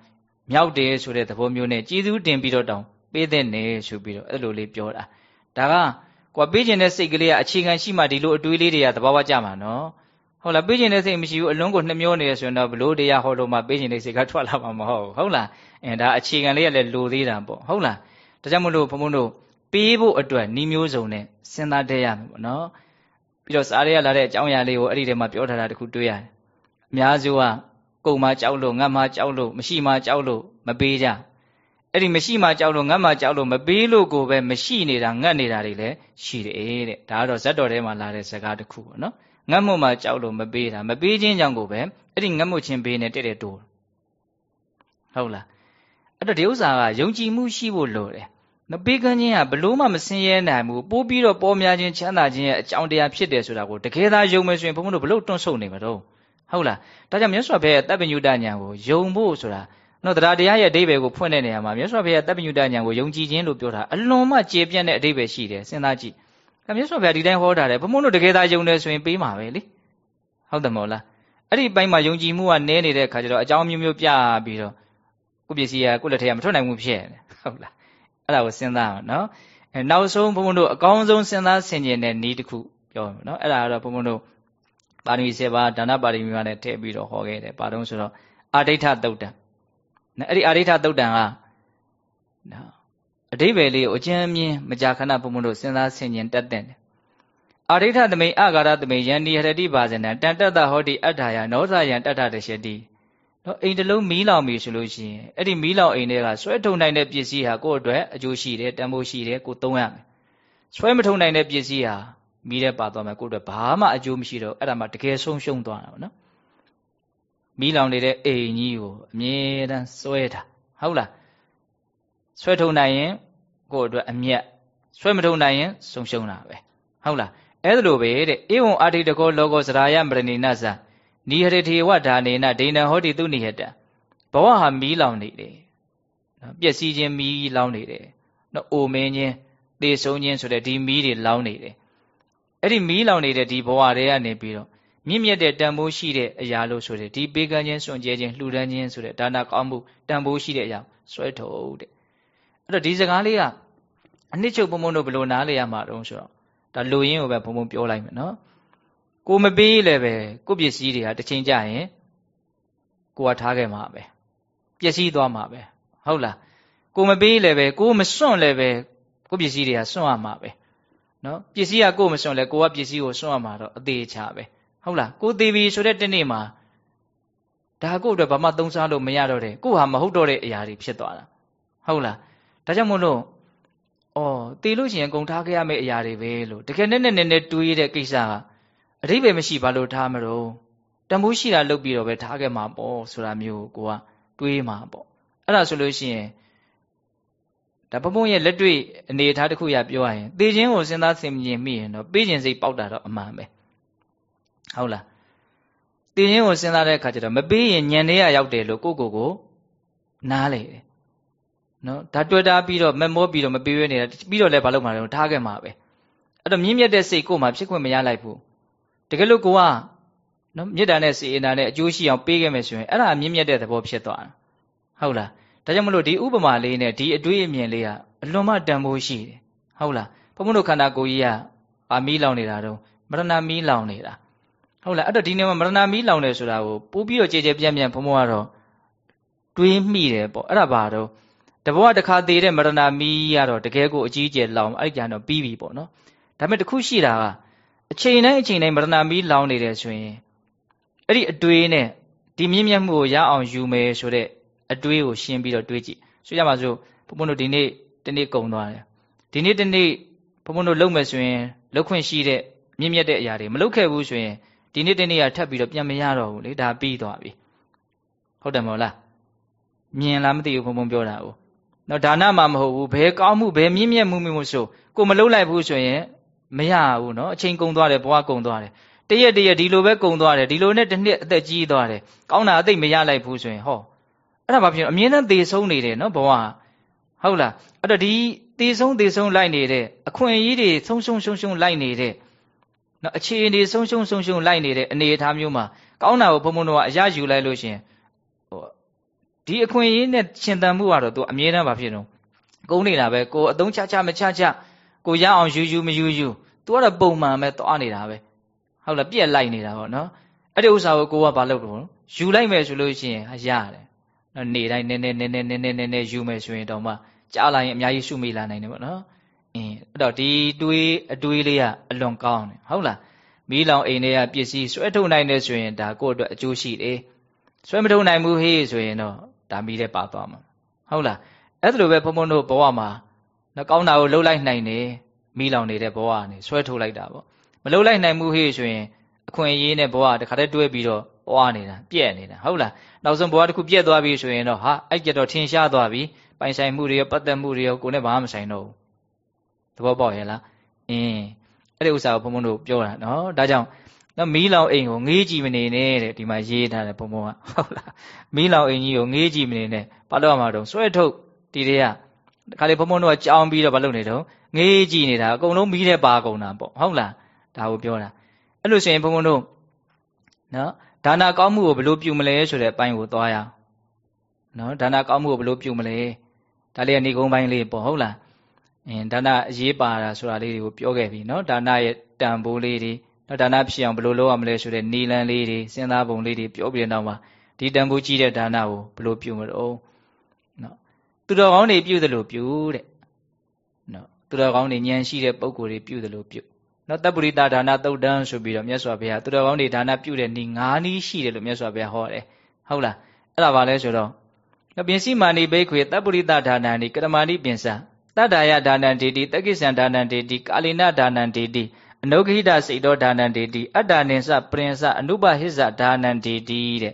မြောက်တယ်ဆိုတဲ့သဘောမျိုးနဲ့ကျေးဇူးတင်ပြီးတော့တောင် ပေးတဲ့နေဆိုပြီးတော့အဲ့လိုလေးပြောတာဒါကကွာပေးခြင်းတဲ့စိတ်ကလေးကအခြေခံရှိမှဒီလိုအတွေးလေးတွေကသဘာဝကျမှာနော်ဟုတ်လားပေးခြင်းတဲ့စိတ်မရှိဘူးအလုံးကိုနှမျောနေရဆိုရင်တော့ဘလို့တရားဟောလို့မှပေးခြင်းတဲ့စိတ်ကထွက်လာမှာမဟုတ်ဘူးဟုတ်လားအဲဒါအခြေခံလေးကလည်းလိုသေးတာပေါ့ဟုတ်လားဒါကြောင့်မလို့ဘုံဘုံတို့ပေးဖို့အတွက်နှီးမျိုးစုံနဲ့စဉ်းစားတဲ့ရမယ်ပေါ့နော်ပြီးတော့စားရရလာတဲ့အကြောင်းအရာလေးကိုအဲ့ဒီထဲမှာပြောထားတာတခုတွေ့ရတယ်အများစုကကုံမှကြောက်လို့ငတ်မှကြောက်လို့မရှိမှကြောက်လို့မပေးကြ အဲ့ဒီမရှိမှကြောက်လို့ငတ်မှကြောက်လို့မပေးလို့ကိုပဲမရှိနေတာငတ်နေတာတွေလည်းရှိတယ်တဲ့ဒါကတော့ဇတ်တော်ထဲမှာလာတဲ့စကားတစ်ခုပေါ့နော်ငတ်မှုမှကြောက်လို့မပေးတာမပေးခြင်းကြောင့်ကိုပဲအဲ့ဒီငတ်မှုချင်းပေးနေတဲ့တဲ့တိုးဟုတ်လားအဲ့တော့ဒီဥစ္စာကယုံကြည်မှုရှိဖို့လိုတယ်မပေးကမ်းခြင်းကဘလို့မှမစင်ရဲနိုင်ဘူးပိုးပြီးတော့ပေါ်များခြင်းချမ်းသာခြင်းရဲ့အကြောင်းတရားဖြစ်တယ်ဆိုတာကိုတကယ်သာယုံမယ်ဆိုရင်ဘုန်းဘုန်းတို့ဘလို့တွန့်ဆုတ်နေမှာတော့ဟုတ်လားဒါကြောင့်မြတ်စွာဘုရားရဲ့တပ်ပညုတဉာဏ်ကိုယုံဖို့ဆိုတာ နော်တရားတရားရဲ့အဓိပ္ပာယ်ကိုဖွင့်တဲ့နေရာမှာမြတ်စွာဘုရားတပ်ပညုတဉာဏ်ကိုယုံကြည်ခြင်းလို့ပြောတာအလွန်မှကျေပြန့်တဲ့အဓိပ္ပာယ်ရှိတယ်စဉ်းစားကြည့်ဒါမြတ်စွာဘုရားဒီတိုင်းဟောတာတယ်ဘုန်းဘုန်းတို့တကယ်သာယုံတယ်ဆိုရင်ပေးမှာပဲလေဟုတ်တယ်မဟုတ်လားအဲ့ဒီဘိုင်းမှာယုံကြည်မှုကနည်းနေတဲ့အခါကျတော့အကြောင်းမျိုးမျိုးပြပြီးတော့ကိုပစ္စည်းကကိုလက်ထဲကမထွက်နိုင်ဘူးဖြစ်နေဟုတ်လားအဲ့ဒါကိုစဉ်းစားအောင်နော်အဲနောက်ဆုံးဘုန်းဘုန်းတို့အကောင်းဆုံးစဉ်းစားဆင်ခြင်တဲ့နည်းတစ်ခုပြောမယ်နော်အဲ့ဒါကတော့ဘုန်းဘုန်းတို့ပါရမီ7ပါးဒါနပါရမီပါနဲ့ထည့်ပြီးတော့ဟောခဲ့တယ်ပါတော့ဆိုတော့အာဒိဋ္ဌသုတ်တံ နော်အဲ့ဒီအာဒိဋ္ဌသုတ်တံကနော်အတိဘယ်လေးကိုအကျဉ်းမြင်မကြာခဏဘုံဘုံတို့စဉ်းစားဆင်ခြင်တတ်တဲ့အာရိဋ္ဌသမိန်အာဂါရသမိန်ယန္တိဟရတိပါဇနံတန်တတ္တဟောတိအဋ္ဌာယနောဇယံတတ္ထတရှတိနော်အိမ်တစ်လုံးမီးလောင်ပြီဆိုလို့ရှိရင်အဲ့ဒီမီးလောင်အိမ်တွေကဆွဲထုံနိုင်တဲ့ပစ္စည်းဟာကိုယ့်အတွက်အကျိုးရှိတယ်တန်ဖိုးရှိတယ်ကိုသုံးရမယ်ဆွဲမထုံနိုင်တဲ့ပစ္စည်းဟာမီးထဲပါသွားမယ်ကိုယ့်အတွက်ဘာမှအကျိုးမရှိတော့အဲ့ဒါမှတကယ်ဆုံးရှုံးသွားတာပေါ့နော် မီးလောင်နေတဲ့အိမ်ကြီးကိုအမြဲတမ်းဆွဲတာဟုတ်လားဆွဲထုံနိုင်ရင်ကိုယ့်အတွက်အမျက်ဆွဲမထုံနိုင်ရင်ဆုံးရှုံးတာပဲဟုတ်လားအဲ့ဒါလိုပဲတဲ့ဧဝံအာတိတကောလောကောစရာယမရဏိနသနိဟရထေဝဒါနေနဒိဏဟောတိသူနိဟတဘဝဟာမီးလောင်နေတယ်နော်ပျက်စီးခြင်းမီးလောင်နေတယ်နော်အိုမင်းခြင်းသေဆုံးခြင်းဆိုတဲ့ဒီမီးတွေလောင်နေတယ်အဲ့ဒီမီးလောင်နေတဲ့ဒီဘဝတွေကနေပြီးတော့ မြင့်မြတ်တဲ့တန်ဖိုးရှိတဲ့အရာလို့ဆိုတဲ့ဒီပေးကမ်းခြင်းစွန့်ကြဲခြင်းလှူဒန်းခြင်းဆိုတဲ့ဒါနကောင်းမှုတန်ဖိုးရှိတဲ့အရာဆွဲထုတ်တဲ့အဲ့တော့ဒီစကားလေးကအနှစ်ချုပ်ပုံပုံတို့ဘယ်လိုနားလည်ရမှာတုံးဆိုတော့ဒါလူရင်းကိုပဲဘုံဘုံပြောလိုက်မယ်နော်ကိုမပေးလည်းပဲကိုပစ္စည်းတွေဟာတစ်ချိန်ကြရင်ကိုကထားခဲ့မှာပဲပျက်စီးသွားမှာပဲဟုတ်လားကိုမပေးလည်းပဲကိုမစွန့်လည်းပဲကိုပစ္စည်းတွေဟာစွန့်ရမှာပဲနော်ပစ္စည်းကကိုမစွန့်လဲကိုကပစ္စည်းကိုစွန့်ရမှာတော့အသေးချပဲ ဟုတ်လားကိုသေးပြီဆိုတဲ့တနေ့မှာဒါကိုအတွက်ဘာမှသုံးစားလို့မရတော့တဲ့ကိုဟာမဟုတ်တော့တဲ့အရာတွေဖြစ်သွားတာဟုတ်လားဒါကြောင့်မို့လို့အော်တည်လို့ရှိရင်ဂုံထားခဲ့ရမယ့်အရာတွေပဲလို့တကယ်နဲ့နဲ့နဲ့တွေးတဲ့ကိစ္စကအဓိပ္ပာယ်မရှိဘာလို့ထားမလို့တန်ဖိုးရှိတာလုပ်ပြီးတော့ပဲထားခဲ့မှာပေါ့ဆိုတာမျိုးကိုကတွေးမှာပေါ့အဲ့ဒါဆိုလို့ရှိရင်ဒါပပုံရဲ့လက်တွေ့အနေအထားတစ်ခုရပြောရရင်သေခြင်းကိုစဉ်းစားဆင်ခြင်မိရင်တော့ပေးခြင်းစိတ်ပေါက်တာတော့အမှန်ပဲ ဟုတ်လားသေခြင်းကိုစဉ်းစားတဲ့အခါကျတော့မပေးရင်ညံနေရရောက်တယ်လို့ကိုကိုကိုနားလေတယ်နော်ဒါတွေ့တာပြီးတော့မမောပြီးတော့မပေးရနေတာပြီးတော့လည်းဘာလုပ်မှာလဲထားခဲ့မှာပဲအဲ့တော့မြင့်မြတ်တဲ့စိတ်ကိုမှဖြစ်ခွင့်မရလိုက်ဘူးတကယ်လို့ကိုကနော်မေတ္တာနဲ့စေအနာနဲ့အကျိုးရှိအောင်ပေးခဲ့မယ်ဆိုရင်အဲ့ဒါမြင့်မြတ်တဲ့သဘောဖြစ်သွားတာဟုတ်လားဒါကြောင့်မလို့ဒီဥပမာလေးနဲ့ဒီအတွေးအမြင်လေးကအလွန်မှတန်ဖိုးရှိတယ်ဟုတ်လားဘုံဘုံတို့ခန္ဓာကိုယ်ကြီးကအာမီးလောင်နေတာတော့မရဏမီးလောင်နေတာ ဟုတ်လားအဲ့တော့ဒီနေ့မှာမရဏမီးလောင်တယ်ဆိုတာကိုပို့ပြီးတော့ကြည်ကြဲပြန့်ပြန့်ဘုံဘုံကတော့တွေးမိတယ်ပေါ့အဲ့ဒါပါတော့တဘဝတစ်ခါသေးတဲ့မရဏမီးကတော့တကယ်ကိုအကြီးအကျယ်လောင်အဲ့ကြတော့ပြီးပြီပေါ့နော်ဒါပေမဲ့တခုရှိတာကအချိန်တိုင်းအချိန်တိုင်းမရဏမီးလောင်နေတယ်ဆိုရင်အဲ့ဒီအတွေးနဲ့ဒီမြင့်မြတ်မှုကိုရအောင်ယူမယ်ဆိုတဲ့အတွေးကိုရှင်းပြီးတော့တွေးကြည့်ဆိုရမှာဆိုဘုံဘုံတို့ဒီနေ့တနေ့ကုံသွားတယ်ဒီနေ့တနေ့ဘုံဘုံတို့လုံမယ်ဆိုရင်လုံခွင့်ရှိတဲ့မြင့်မြတ်တဲ့အရာတွေမလုပ်ခဲ့ဘူးဆိုရင် ဒီနေ့တနေ့ကထပ်ပြီးတော့ပြန်မရတော့ဘူးလေဒါပြီးသွားပြီဟုတ်တယ်မဟုတ်လားမြင်လားမသိဘူးဘုံဘုံပြောတာ哦နော်ဒါနမှမဟုတ်ဘူးဘယ်ကောင်းမှုဘယ်မြင့်မြတ်မှုမျိုးဆိုကိုမလုပ်လိုက်ဘူးဆိုရင်မရဘူးနော်အချိန်ကုန်သွားတယ်ဘဝကုန်သွားတယ်တရက်တရက်ဒီလိုပဲကုန်သွားတယ်ဒီလိုနဲ့တစ်နှစ်အသက်ကြီးသွားတယ်ကောင်းတာအသိမရလိုက်ဘူးဆိုရင်ဟောအဲ့ဒါဘာဖြစ်လဲအမြင်နဲ့သေဆုံးနေတယ်နော်ဘဝဟုတ်လားအဲ့တော့ဒီသေဆုံးသေဆုံးလိုက်နေတဲ့အခွင့်အရေးတွေဆုံးရှုံးရှုံးရှုံးလိုက်နေတဲ့ နော်အခြေအနေဆုံးရှုံးဆုံးရှုံးလိုက်နေတဲ့အနေအထားမျိုးမှာကောင်းတာကိုဘုံဘုံတော့အရယူလိုက်လို့ရှင်ဟိုဒီအခွင့်အရေးနဲ့ရှင်သန်မှုကတော့သူအမြဲတမ်းပါဖြစ်တော့ကုန်းနေတာပဲကိုအသုံးချချမချချကိုရအောင်ယူယူမယူယူသူကတော့ပုံမှန်ပဲတွားနေတာပဲဟုတ်လားပြက်လိုက်နေတာပေါ့နော်အဲ့ဒီဥစ္စာကိုကိုကဘာလုပ်တော့ယူလိုက်မယ်ဆိုလို့ရှိရင်ရတယ်နော်နေတိုင်းနည်းနည်းနည်းနည်းနည်းနည်းနည်းယူမယ်ဆိုရင်တော့မှကြားလာရင်အများကြီးရှုမိလာနိုင်တယ်ပေါ့နော် အင်းအဲ့တော့ဒီတွေးအတွေးလေးကအလွန်ကောင်းတယ်ဟုတ်လားမီးလောင်အိမ်တွေကပစ္စည်းဆွဲထုတ်နိုင်တယ်ဆိုရင်ဒါကိုယ့်အတွက်အကျိုးရှိတယ်ဆွဲမထုတ်နိုင်ဘူးဟေးဆိုရင်တော့ဒါမီးတဲ့ပါသွားမှာဟုတ်လားအဲ့ဒါလိုပဲဘုံဘုံတို့ဘဝမှာနော်ကောင်းတာကိုလှုပ်လိုက်နိုင်တယ်မီးလောင်နေတဲ့ဘဝကနေဆွဲထုတ်လိုက်တာပေါ့မလှုပ်လိုက်နိုင်မှုဟေးဆိုရင်အခွင့်အရေးနဲ့ဘဝတခါတည်းတွဲပြီးတော့ပွားနေတာပြက်နေတာဟုတ်လားနောက်ဆုံးဘဝတစ်ခုပြက်သွားပြီဆိုရင်တော့ဟာအဲ့ကြတော့ထင်ရှားသွားပြီပိုင်ဆိုင်မှုတွေရောပတ်သက်မှုတွေရောကိုယ်နဲ့ဘာမှမဆိုင်တော့ဘူး သဘောပေါက်ရဲ့လားအင်းအဲ့ဒီဥစ္စာကိုဘုံဘုံတို့ပြောတာနော်ဒါကြောင့်နော်မီးလောင်အိမ်ကိုငေးကြည့်မနေနဲ့တဲ့ဒီမှာရေးထားတယ်ဘုံဘုံကဟုတ်လားမီးလောင်အိမ်ကြီးကိုငေးကြည့်မနေနဲ့ဘာလို့မှတော့ဆွဲထုတ်ဒီတွေကခါလေဘုံဘုံတို့ကကြောင်းပြီးတော့ဘာလုပ်နေတော့ငေးကြည့်နေတာအကုန်လုံးမီးတဲ့ပါကုန်တာပေါ့ဟုတ်လားဒါကိုပြောတာအဲ့လိုဆိုရင်ဘုံဘုံတို့နော်ဒါနာကောင်းမှုကိုဘယ်လိုပြုမလဲဆိုတဲ့အပိုင်းကိုသွားရအောင်နော်ဒါနာကောင်းမှုကိုဘယ်လိုပြုမလဲဒါလေးကနေကုန်းပိုင်းလေးပေါ့ဟုတ်လား အင်းဒါနာအရေးပါတာဆိုတာလေးတွေကိုပြောခဲ့ပြီနော်ဒါနာရဲ့တန်ဖိုးလေးတွေနော်ဒါနာဖြစ်အောင်ဘယ်လိုလုပ်ရမလဲဆိုတဲ့နီလန်လေးတွေစဉ်းစားပုံလေးတွေပြောပြီးတဲ့နောက်မှာဒီတန်ဖိုးကြီးတဲ့ဒါနာကိုဘယ်လိုပြုမလို့နော်သူတော်ကောင်းတွေပြုတယ်လို့ပြုတဲ့နော်သူတော်ကောင်းတွေဉာဏ်ရှိတဲ့ပုံကိုယ်တွေပြုတယ်လို့ပြုနော်တပ်ပုရိသဒါနသုတ်တန်းဆိုပြီးတော့မြတ်စွာဘုရားသူတော်ကောင်းတွေဒါနပြုတဲ့ဤ၅နည်းရှိတယ်လို့မြတ်စွာဘုရားဟောတယ်ဟုတ်လားအဲ့ဒါဘာလဲဆိုတော့ပင်စီမာနိဘိခွေတပ်ပုရိသဒါနံဒီကရမာနိပင်စ တတ္တာယဒါနံဒေတိတက္ကိစ္ဆံဒါနံဒေတိကာလိနဒါနံဒေတိအနုဂဟိတစိတ်တော်ဒါနံဒေတိအတ္တနိစပရင်စအနုပဟိစဒါနံဒေတိတဲ့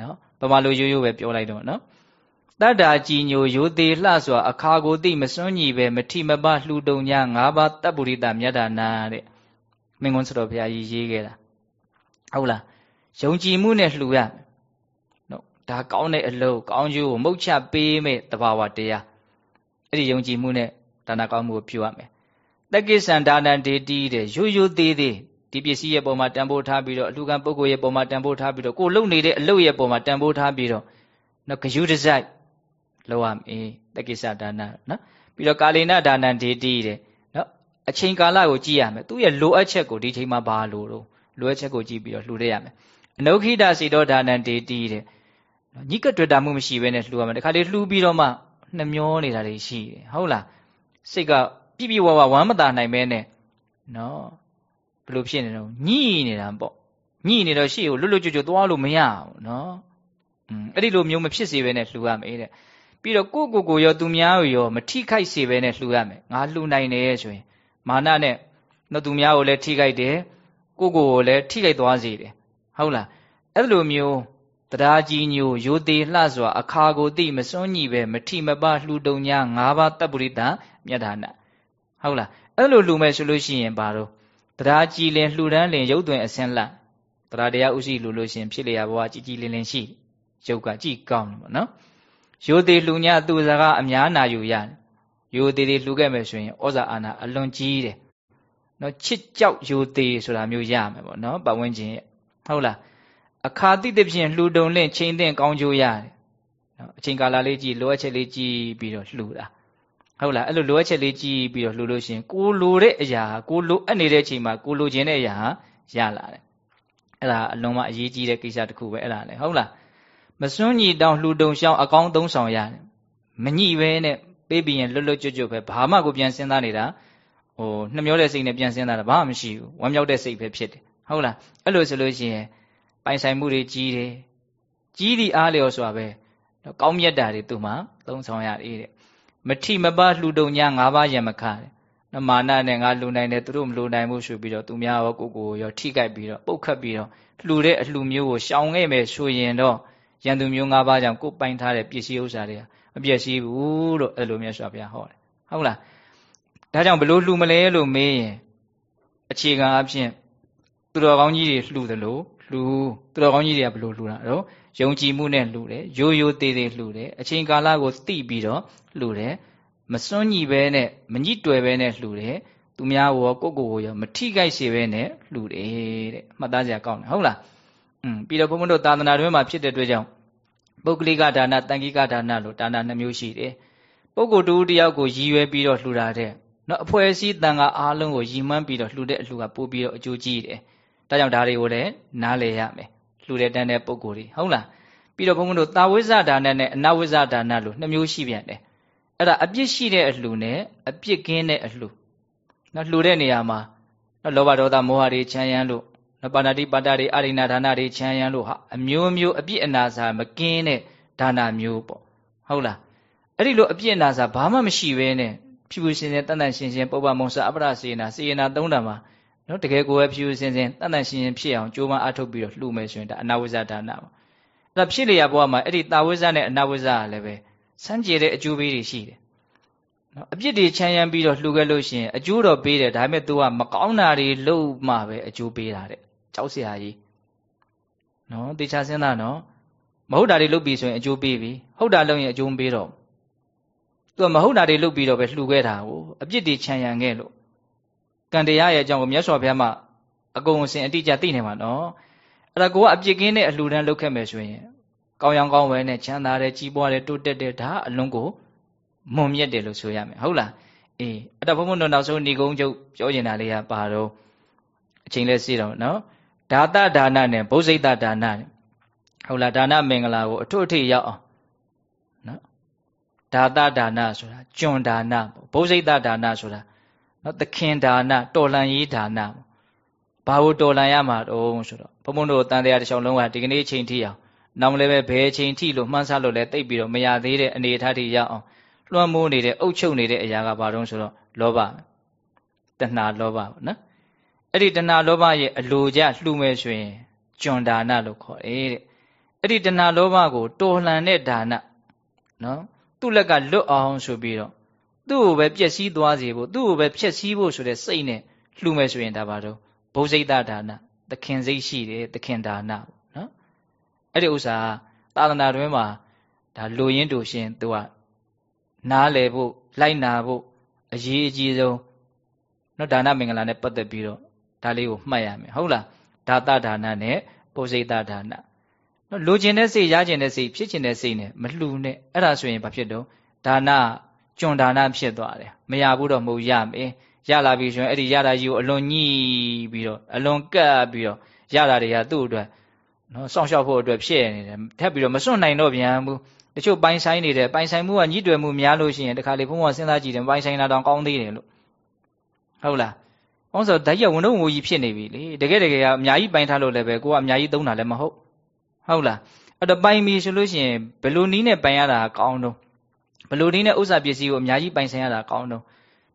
နော်ပမာလိုရိုးရိုးပဲပြောလိုက်တော့နော်တတ္တာကြည်ညိုရိုသေးလှစွာအခါကိုသိမစွန့်ညီပဲမထိမပလှူတုံညာ၅ပါးတပ်ပုရိသမြတ်ဒါနာတဲ့မင်းကွန်းစတော်ဘုရားကြီးရေးခဲ့တာဟုတ်လားယုံကြည်မှုနဲ့လှူရနော်ဒါကောင်းတဲ့အလုပ်ကောင်းကျိုးကိုမုတ်ချပေးမဲ့တဘာဝတရား အဲ့ဒီယုံကြည်မှုနဲ့ဒါနာကောင်းမှုကိုပြုရမယ်တက္ကိစံဒါနံဒေတိတဲ့ရိုးရိုးသေးသေးဒီပစ္စည်းရဲ့ပုံမှာတန်ဖိုးထားပြီးတော့အလှခံပုဂ္ဂိုလ်ရဲ့ပုံမှာတန်ဖိုးထားပြီးတော့ကိုယ်လုံနေတဲ့အလုပ်ရဲ့ပုံမှာတန်ဖိုးထားပြီးတော့နော်ဂယုတစိုက်လောက်ရမယ်တက္ကိစ္စဒါနနော်ပြီးတော့ကာလေနဒါနံဒေတိတဲ့နော်အချိန်ကာလကိုကြည့်ရမယ်သူ့ရဲ့လိုအပ်ချက်ကိုဒီချိန်မှာဘာလို့တော့လိုအပ်ချက်ကိုကြည့်ပြီးတော့လှူရရမယ်အနုခိတစီတောဒါနံဒေတိတဲ့ညိကတွေ့တာမှုမရှိဘဲနဲ့လှူရမယ်တခါလေလှူပြီးတော့မှ နှမျောနေတာတွေရှိတယ်ဟုတ်လားစိတ်ကပြပြဝဝဝမ်းမသာနိုင်ပဲနဲ့နော်ဘယ်လိုဖြစ်နေတော့ညှိနေတာပေါ့ညှိနေတော့ရှေ့ကိုလွတ်လွတ်ကျွတ်ကျွတ်သွားလို့မရဘူးနော်อืมအဲ့ဒီလိုမျိုးမဖြစ်စေဘဲနဲ့လှူရမယ်တဲ့ပြီးတော့ကိုကိုကိုရောသူများကိုရောမထိခိုက်စေဘဲနဲ့လှူရမယ်ငါလှူနိုင်တယ်ဆိုရင်မာနနဲ့တော့သူများကိုလည်းထိခိုက်တယ်ကိုကိုကိုလည်းထိခိုက်သွားစေတယ်ဟုတ်လားအဲ့လိုမျိုး တရားကြီးညိုရိုသေးလှစွာအခါကိုသိမစွန့်ညီပဲမထိမပလှူတုံညာ၅ပါးတပ်ပုရိသမြတ်ဒါနဟုတ်လားအဲ့လိုလှူမယ်ဆိုလို့ရှိရင်ဘာလို့တရားကြည်လင်လှူဒန်းလင်ရုပ်သွင်းအစင်းလတ်တရားတရားဥရှိလှူလို့ရှိရင်ဖြစ်လျာဘဝကြည်ကြည်လင်လင်ရှိရုပ်ကကြည်ကောင်းတယ်ပေါ့နော်ရိုသေးလှူညာသူစကားအများနာယူရတယ်ရိုသေးတွေလှူခဲ့မယ်ဆိုရင်ဩဇာအာဏာအလွန်ကြီးတယ်နော်ချစ်ကြောက်ရိုသေးဆိုတာမျိုးရမယ်ပေါ့နော်ပတ်ဝန်းကျင်ရဲ့ဟုတ်လား အခါတိတဖြင့်လှူဒုံလင့်ချိန်တဲ့ကောင်းကျိုးရတယ်နော်အချိန်ကာလလေးကြည့်လိုအပ်ချက်လေးကြည့်ပြီးတော့လှူတာဟုတ်လားအဲ့လိုလိုအပ်ချက်လေးကြည့်ပြီးတော့လှူလို့ရှိရင်ကိုလိုတဲ့အရာကိုလိုအပ်နေတဲ့အချိန်မှာကိုလိုချင်တဲ့အရာရလာတယ်အဲ့ဒါအလုံးမအရေးကြီးတဲ့ကိစ္စတစ်ခုပဲအဲ့ဒါလေဟုတ်လားမစွန်းညီတောင်လှူဒုံရှောင်းအကောင်းသုံးဆောင်ရတယ်မမညှိပဲနဲ့ပေးပြီးရင်လွတ်လွတ်ကျွတ်ကျွတ်ပဲဘာမှကိုပြန်စဉ်းစားနေတာဟိုနှမျောတဲ့စိတ်နဲ့ပြန်စဉ်းစားတာဘာမှမရှိဘူးဝမ်းမြောက်တဲ့စိတ်ပဲဖြစ်တယ်ဟုတ်လားအဲ့လိုဆိုလို့ရှိရင် ပိုင်ဆိုင်မှုတွေကြီးတယ်ကြီးသည့်အားလျော်စွာပဲကောင်းမြတ်တာတွေသူ့မှာသုံးဆောင်ရတယ်တဲ့မထိမပလှူတုံညာ၅ပါးရမခတဲ့နမာနနဲ့ငါလှူနိုင်တယ်သူတို့မလှူနိုင်ဘူးဆိုပြီးတော့သူများရောကိုကိုရောထိကြိုက်ပြီးတော့ပုတ်ခတ်ပြီးတော့လှူတဲ့အလှူမျိုးကိုရှောင်ခဲ့မယ်ဆိုရင်တော့ရန်သူမျိုး၅ပါးကြောင့်ကိုပိုင်ထားတဲ့ပစ္စည်းဥစ္စာတွေကမပြည့်စည်ဘူးလို့အဲ့လိုမြတ်စွာဘုရားဟောတယ်ဟုတ်လားဒါကြောင့်ဘလို့လှူမလဲလို့မေးရင်အခြေခံအဖြစ်သူတော်ကောင်းကြီးတွေလှူသလို လှူသူတော်ကောင်းကြီးတွေကဘလို့လှူတာတော့ယုံကြည်မှုနဲ့လှူတယ်ရိုးရိုးသေးသေးလှူတယ်အချိန်ကာလကိုသိပြီးတော့လှူတယ်မစွန့်ညီပဲနဲ့မညှိတွယ်ပဲနဲ့လှူတယ်သူများရောကိုယ့်ကိုယ်ကိုရောမထိခိုက်စေပဲနဲ့လှူတယ်တဲ့မှတ်သားစရာကောင်းတယ်ဟုတ်လားอืมပြီးတော့ဘုန်းဘုန်းတို့သာသနာတွင်မှာဖြစ်တဲ့အတွက်ကြောင့်ပုဂ္ဂလိကဒါနတန်ခိကဒါနလို့ဒါနနှမျိုးရှိတယ်ပုဂ္ဂိုလ်တူတယောက်ကိုရည်ရွယ်ပြီးတော့လှူတာတဲ့နော်အဖွဲ့အစည်းတန်ခါအားလုံးကိုရည်မှန်းပြီးတော့လှူတဲ့အလှူကပို့ပြီးတော့အကျိုးကြီးတယ် ဒါကြောင့်ဒါတွေကိုလည်းနားလည်ရမယ်လှူတဲ့တန်းတဲ့ပုဂ္ဂိုလ်တွေဟုတ်လားပြီးတော့ဘုန်းဘုန်းတို့တာဝိဇ္ဇဒါနနဲ့အနဝိဇ္ဇဒါနလို့နှစ်မျိုးရှိပြန်တယ်အဲ့ဒါအပြစ်ရှိတဲ့အလှူနဲ့အပြစ်ကင်းတဲ့အလှူနော်လှူတဲ့နေရာမှာနော်လောဘဒေါသမောဟတွေချမ်းရမ်းလို့နော်ပါဏာတိပါတတွေအာရိဏဒါနတွေချမ်းရမ်းလို့ဟာအမျိုးမျိုးအပြစ်အနာစာမကင်းတဲ့ဒါနမျိုးပေါ့ဟုတ်လားအဲ့ဒီလိုအပြစ်အနာစာဘာမှမရှိဘဲနဲ့ဖြူဖြူစင်စင်တန်တန်ရှင်းရှင်းပုပ္ပမုံစာအပရစေနာစေနာသုံးတာမှာ နော်တကယ်ကိုပဲဖြူဖြူစင်စင်တန်တန်ရှင်းရှင်းဖြစ်အောင်ကြိုးပမ်းအားထုတ်ပြီးတော့လှူမယ်ဆိုရင်ဒါအနာဝိဇ္ဇဒါနပေါ့အဲ့ဒါဖြစ်လျာဘဝမှာအဲ့ဒီတာဝိဇ္ဇနဲ့အနာဝိဇ္ဇကလည်းပဲစမ်းကြယ်တဲ့အကျိုးပေးတွေရှိတယ်နော်အပြစ်တွေချမ်းရမ်းပြီးတော့လှူခဲ့လို့ရှိရင်အကျိုးတော့ပေးတယ်ဒါပေမဲ့ तू ကမကောင်းတာတွေလုပ်မှပဲအကျိုးပေးတာတဲ့ကြောက်စရာကြီးနော်တေချာစဉ်းစားနော်မဟုတ်တာတွေလုပ်ပြီးဆိုရင်အကျိုးပေးပြီဟုတ်တာလုပ်ရင်အကျိုးမပေးတော့သူကမဟုတ်တာတွေလုပ်ပြီးတော့ပဲလှူခဲ့တာကိုအပြစ်တွေချမ်းရမ်းခဲ့လို့ ကံတရားရဲ့အကြောင်းကိုမြတ်စွာဘုရားမှာအကုန်အစင်အတိအကျသိနေမှာနော်အဲ့ဒါကိုကအပြစ်ကင်းတဲ့အလှူဒန်းလုပ်ခဲ့မယ်ဆိုရင်ကောင်းရောင်ကောင်းဝဲနဲ့ချမ်းသာတယ်ကြီးပွားတယ်တိုးတက်တယ်ဒါအလုံးကိုမွန်မြတ်တယ်လို့ဆိုရမယ်ဟုတ်လားအေးအဲ့တော့ဘုံဘုံတို့နောက်ဆုံးဏီကုံကျုပ်ပြောကျင်တာလေးကပါတော့အချိန်လဲစီးတော့နော်ဒါတဒါနနဲ့ဘုဇိတဒါနနဲ့ဟုတ်လားဒါနမင်္ဂလာကိုအထွတ်အထိပ်ရောက်အောင်နော်ဒါတဒါနဆိုတာကျွန်ဒါနဘုဇိတဒါနဆိုတာ နော်သခင်ဒါနတော်လန်ရေးဒါနဘာလို့တော်လန်ရမှာတုံးဆိုတော့ဘုံဘုံတို့တန်တရားတစ်ချောင်းလုံးကဒီကနေ့ချိန်ထိအောင်နောက်လည်းပဲဘယ်ချိန်ထိလို့မှန်းဆလို့လဲတိတ်ပြီးတော့မရသေးတဲ့အနေအထားထိရောက်အောင်လွှမ်းမိုးနေတဲ့အုပ်ချုပ်နေတဲ့အရာကဘာတုံးဆိုတော့လောဘတဏှာလောဘပေါ့နော်အဲ့ဒီတဏှာလောဘရဲ့အလိုကြလှူမဲ့ဆိုရင်ကျွန်ဒါနလို့ခေါ်တယ်တဲ့အဲ့ဒီတဏှာလောဘကိုတော်လှန်တဲ့ဒါနနော်သူ့လက်ကလွတ်အောင်ဆိုပြီးတော့ သူ့ကိုပဲပျက်စီးသွားစေဖို့သူ့ကိုပဲဖျက်ဆီးဖို့ဆိုတဲ့စိတ်နဲ့လှူမဲ့ဆိုရင်ဒါပါတော့ဘုဇိတဒါနသခင်စိတ်ရှိတယ်သခင်ဒါနနော်အဲ့ဒီဥစ္စာသာသနာတွင်မှာဒါလူရင်းတူရှင်သူကနားလည်ဖို့လိုက်နာဖို့အရေးအကြီးဆုံးနော်ဒါနမင်္ဂလာနဲ့ပတ်သက်ပြီးတော့ဒါလေးကိုမှတ်ရမယ်ဟုတ်လားဒါတဒါနနဲ့ပုစိတဒါနနော်လိုချင်တဲ့စိတ်ရချင်တဲ့စိတ်ဖြစ်ချင်တဲ့စိတ်နဲ့မလှူနဲ့အဲ့ဒါဆိုရင်ဘာဖြစ်တော့ဒါန ကျွန်ဒါနဖြစ်သွားတယ်မရဘူးတော့မဟုတ်ရမယ်ရလာပြီဆိုရင်အဲ့ဒီရတာကြီးကိုအလွန်ညှိပြီးတော့အလွန်ကပ်ပြီးတော့ရတာတွေကသူ့အတွက်နော်စောင့်ရှောက်ဖို့အတွက်ဖြစ်နေတယ်ထပ်ပြီးတော့မစွန့်နိုင်တော့ပြန်ဘူးတချို့ပိုင်ဆိုင်နေတယ်ပိုင်ဆိုင်မှုကညှိတွယ်မှုများလို့ရှိရင်တခါလေဘုံဘစဉ်းစားကြည့်တယ်ပိုင်ဆိုင်တာတောင်ကောင်းသေးတယ်လို့ဟုတ်လား။ဘာလို့ဆိုဓာတ်ရဝန်တော့ငိုကြီးဖြစ်နေပြီလေ။တကယ်တကယ်ကအများကြီးပိုင်ထားလို့လည်းပဲကိုကအများကြီးသုံးတာလည်းမဟုတ်။ဟုတ်လား။အဲ့တော့ပိုင်ပြီဆိုလို့ရှိရင်ဘယ်လိုနည်းနဲ့ပိုင်ရတာကောင်းတော့ ဘယ်လိုနည်းနဲ့ဥစ္စာပစ္စည်းကိုအများကြီးပိုင်ဆိုင်ရတာကောင်းတော့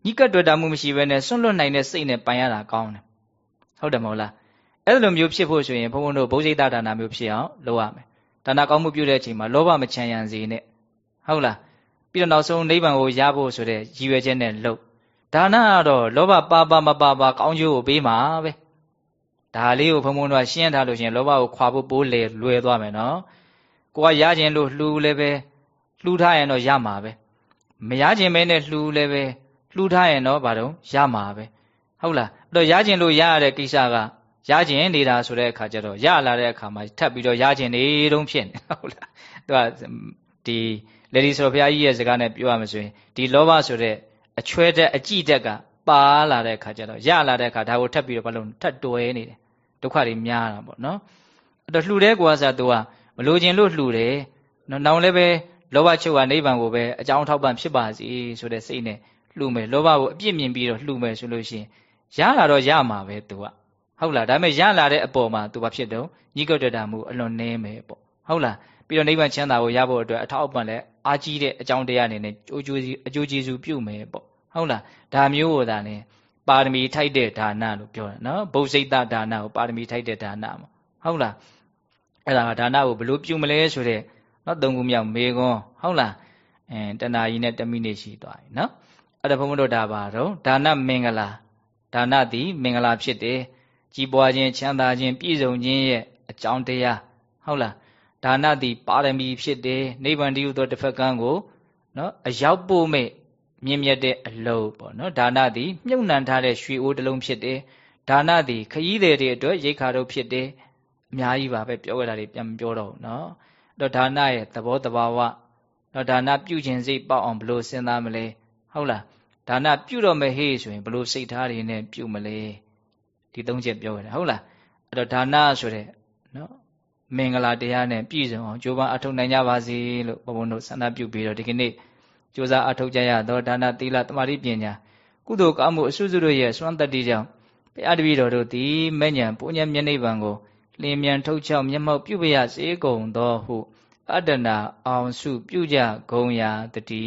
ညှိကပ်တွေ့တာမှုမရှိဘဲနဲ့စွန့်လွတ်နိုင်တဲ့စိတ်နဲ့ပိုင်ရတာကောင်းတယ်။ဟုတ်တယ်မဟုတ်လား။အဲ့လိုမျိုးဖြစ်ဖို့ဆိုရင်ဘုန်းဘုန်းတို့ဘုဇိတဒါနာမျိုးဖြစ်အောင်လုပ်ရမယ်။ဒါနာကောင်းမှုပြုတဲ့အချိန်မှာလောဘမချမ်းရံစေနဲ့။ဟုတ်လား။ပြီးတော့နောက်ဆုံးနိဗ္ဗာန်ကိုရဖို့ဆိုတဲ့ရည်ရွယ်ချက်နဲ့လုပ်ဒါနကတော့လောဘပါပါမပါပါကောင်းကျိုးကိုပေးမှာပဲဒါလေးကိုဘုံဘုံတော့ရှင်းထားလို့ရှင်လောဘကိုခွာဖို့ပိုးလေလွယ်သွားမယ်နော်ကိုကရခြင်းလို့လှူလည်းပဲ လှူထားရင်တော့ရမှာပဲမရခြင်းပဲနဲ့လှူလည်းပဲလှူထားရင်တော့ဘာတော့ရမှာပဲဟုတ်လားအဲ့တော့ရခြင်းလို့ရရတဲ့ကိစ္စကရခြင်းနေတာဆိုတဲ့အခါကျတော့ရလာတဲ့အခါမှာထပ်ပြီးတော့ရခြင်းနေတုံးဖြစ်နေဟုတ်လားသူကဒီလေဒီဆိုဘုရားကြီးရဲ့စကားနဲ့ပြောရမှာဆိုရင်ဒီလောဘဆိုတဲ့အချွဲတက်အကြည့်တက်ကပါလာတဲ့အခါကျတော့ရလာတဲ့အခါဒါကိုထပ်ပြီးတော့ဘာလို့ထပ်တွဲနေတယ်ဒုက္ခတွေများတာပေါ့နော်အဲ့တော့လှူတဲ့ကွာစားသူကမလိုချင်လို့လှူတယ်နော်နောင်လည်းပဲ လောဘချုပ်ကနိဗ္ဗာန်ကိုပဲအကြောင်းထောက်ပံ့ဖြစ်ပါစေဆိုတဲ့စိတ်နဲ့လှူမယ်လောဘကိုအပြစ်မြင်ပြီးတော့လှူမယ်ဆိုလို့ရှိရင်ရလာတော့ရမှာပဲ तू ကဟုတ်လားဒါပေမဲ့ရလာတဲ့အပေါ်မှာ तू ဘာဖြစ်တော့ညိကုတ်တတာမှုအလွန်နည်းမယ်ပေါ့ဟုတ်လားပြီးတော့နိဗ္ဗာန်ချမ်းသာကိုရဖို့အတွက်အထောက်အပံ့လည်းအားကြီးတဲ့အကြောင်းတရားအနေနဲ့အကျိုးအကျိုးကျေးဇူးပြုမယ်ပေါ့ဟုတ်လားဒါမျိုးကိုသာလဲပါရမီထိုက်တဲ့ဒါနလို့ပြောတာနော်ဘုစိတ်တဒါနကိုပါရမီထိုက်တဲ့ဒါနမှာဟုတ်လားအဲ့ဒါဒါနကိုဘယ်လိုပြုမလဲဆိုတဲ့ နော်သုံးခုမြောက်မေခွန်းဟုတ်လားအဲတဏှာကြီးနဲ့တမိနေရှိသွားပြီနော်အဲ့ဒါဘုန်းဘုန်းတို့ဒါပါတော့ဒါနမင်္ဂလာဒါနသည်မင်္ဂလာဖြစ်တယ်ကြီးပွားခြင်းချမ်းသာခြင်းပြည့်စုံခြင်းရဲ့အကြောင်းတရားဟုတ်လားဒါနသည်ပါရမီဖြစ်တယ်နိဗ္ဗာန်တည်းဟူသောတစ်ဖက်ကန်းကိုနော်အရောက်ပို့မဲ့မြင့်မြတ်တဲ့အလုပ်ပေါ့နော်ဒါနသည်မြုပ်နှံထားတဲ့ရွှေအိုးတစ်လုံးဖြစ်တယ်ဒါနသည်ခရီးသည်တွေအတွက်ရိတ်ခါတို့ဖြစ်တယ်အများကြီးပါပဲပြောရတာတွေပြန်မပြောတော့ဘူးနော်အဲ့ တော့ဒါနရဲ့သဘောတဘာဝတော့ဒါနပြုခြင်းစိတ်ပေါက်အောင်ဘယ်လိုစဉ်းစားမလဲဟုတ်လားဒါနပြုတော့မဟေ့ဆိုရင်ဘယ်လိုစိတ်ထားတွေနဲ့ပြုမလဲဒီသုံးချက်ပြောရတာဟုတ်လားအဲ့တော့ဒါနဆိုတဲ့နော်မင်္ဂလာတရားနဲ့ပြည့်စုံအောင်ကြိုးပမ်းအထောက်နိုင်ကြပါစေလို့ဘုံဘုံတို့ဆန္ဒပြုပြီးတော့ဒီကနေ့ကြိုးစားအထောက်ကြရသောဒါနသီလတမာတိပညာကုသိုလ်ကောင်းမှုအစွစုတို့ရဲ့စွမ်းတတ္တိကြောင့်ဘုရားတပည့်တော်တို့သည်မဲ့ညာပုညံမျက်နှိပ်ပံကို လင်းမြန်ထုတ်ချောက်မျက်မှောက်ပြုပရစေကုန်သောဟုအတ္တနာအောင်စုပြုကြဂုံရာတတိ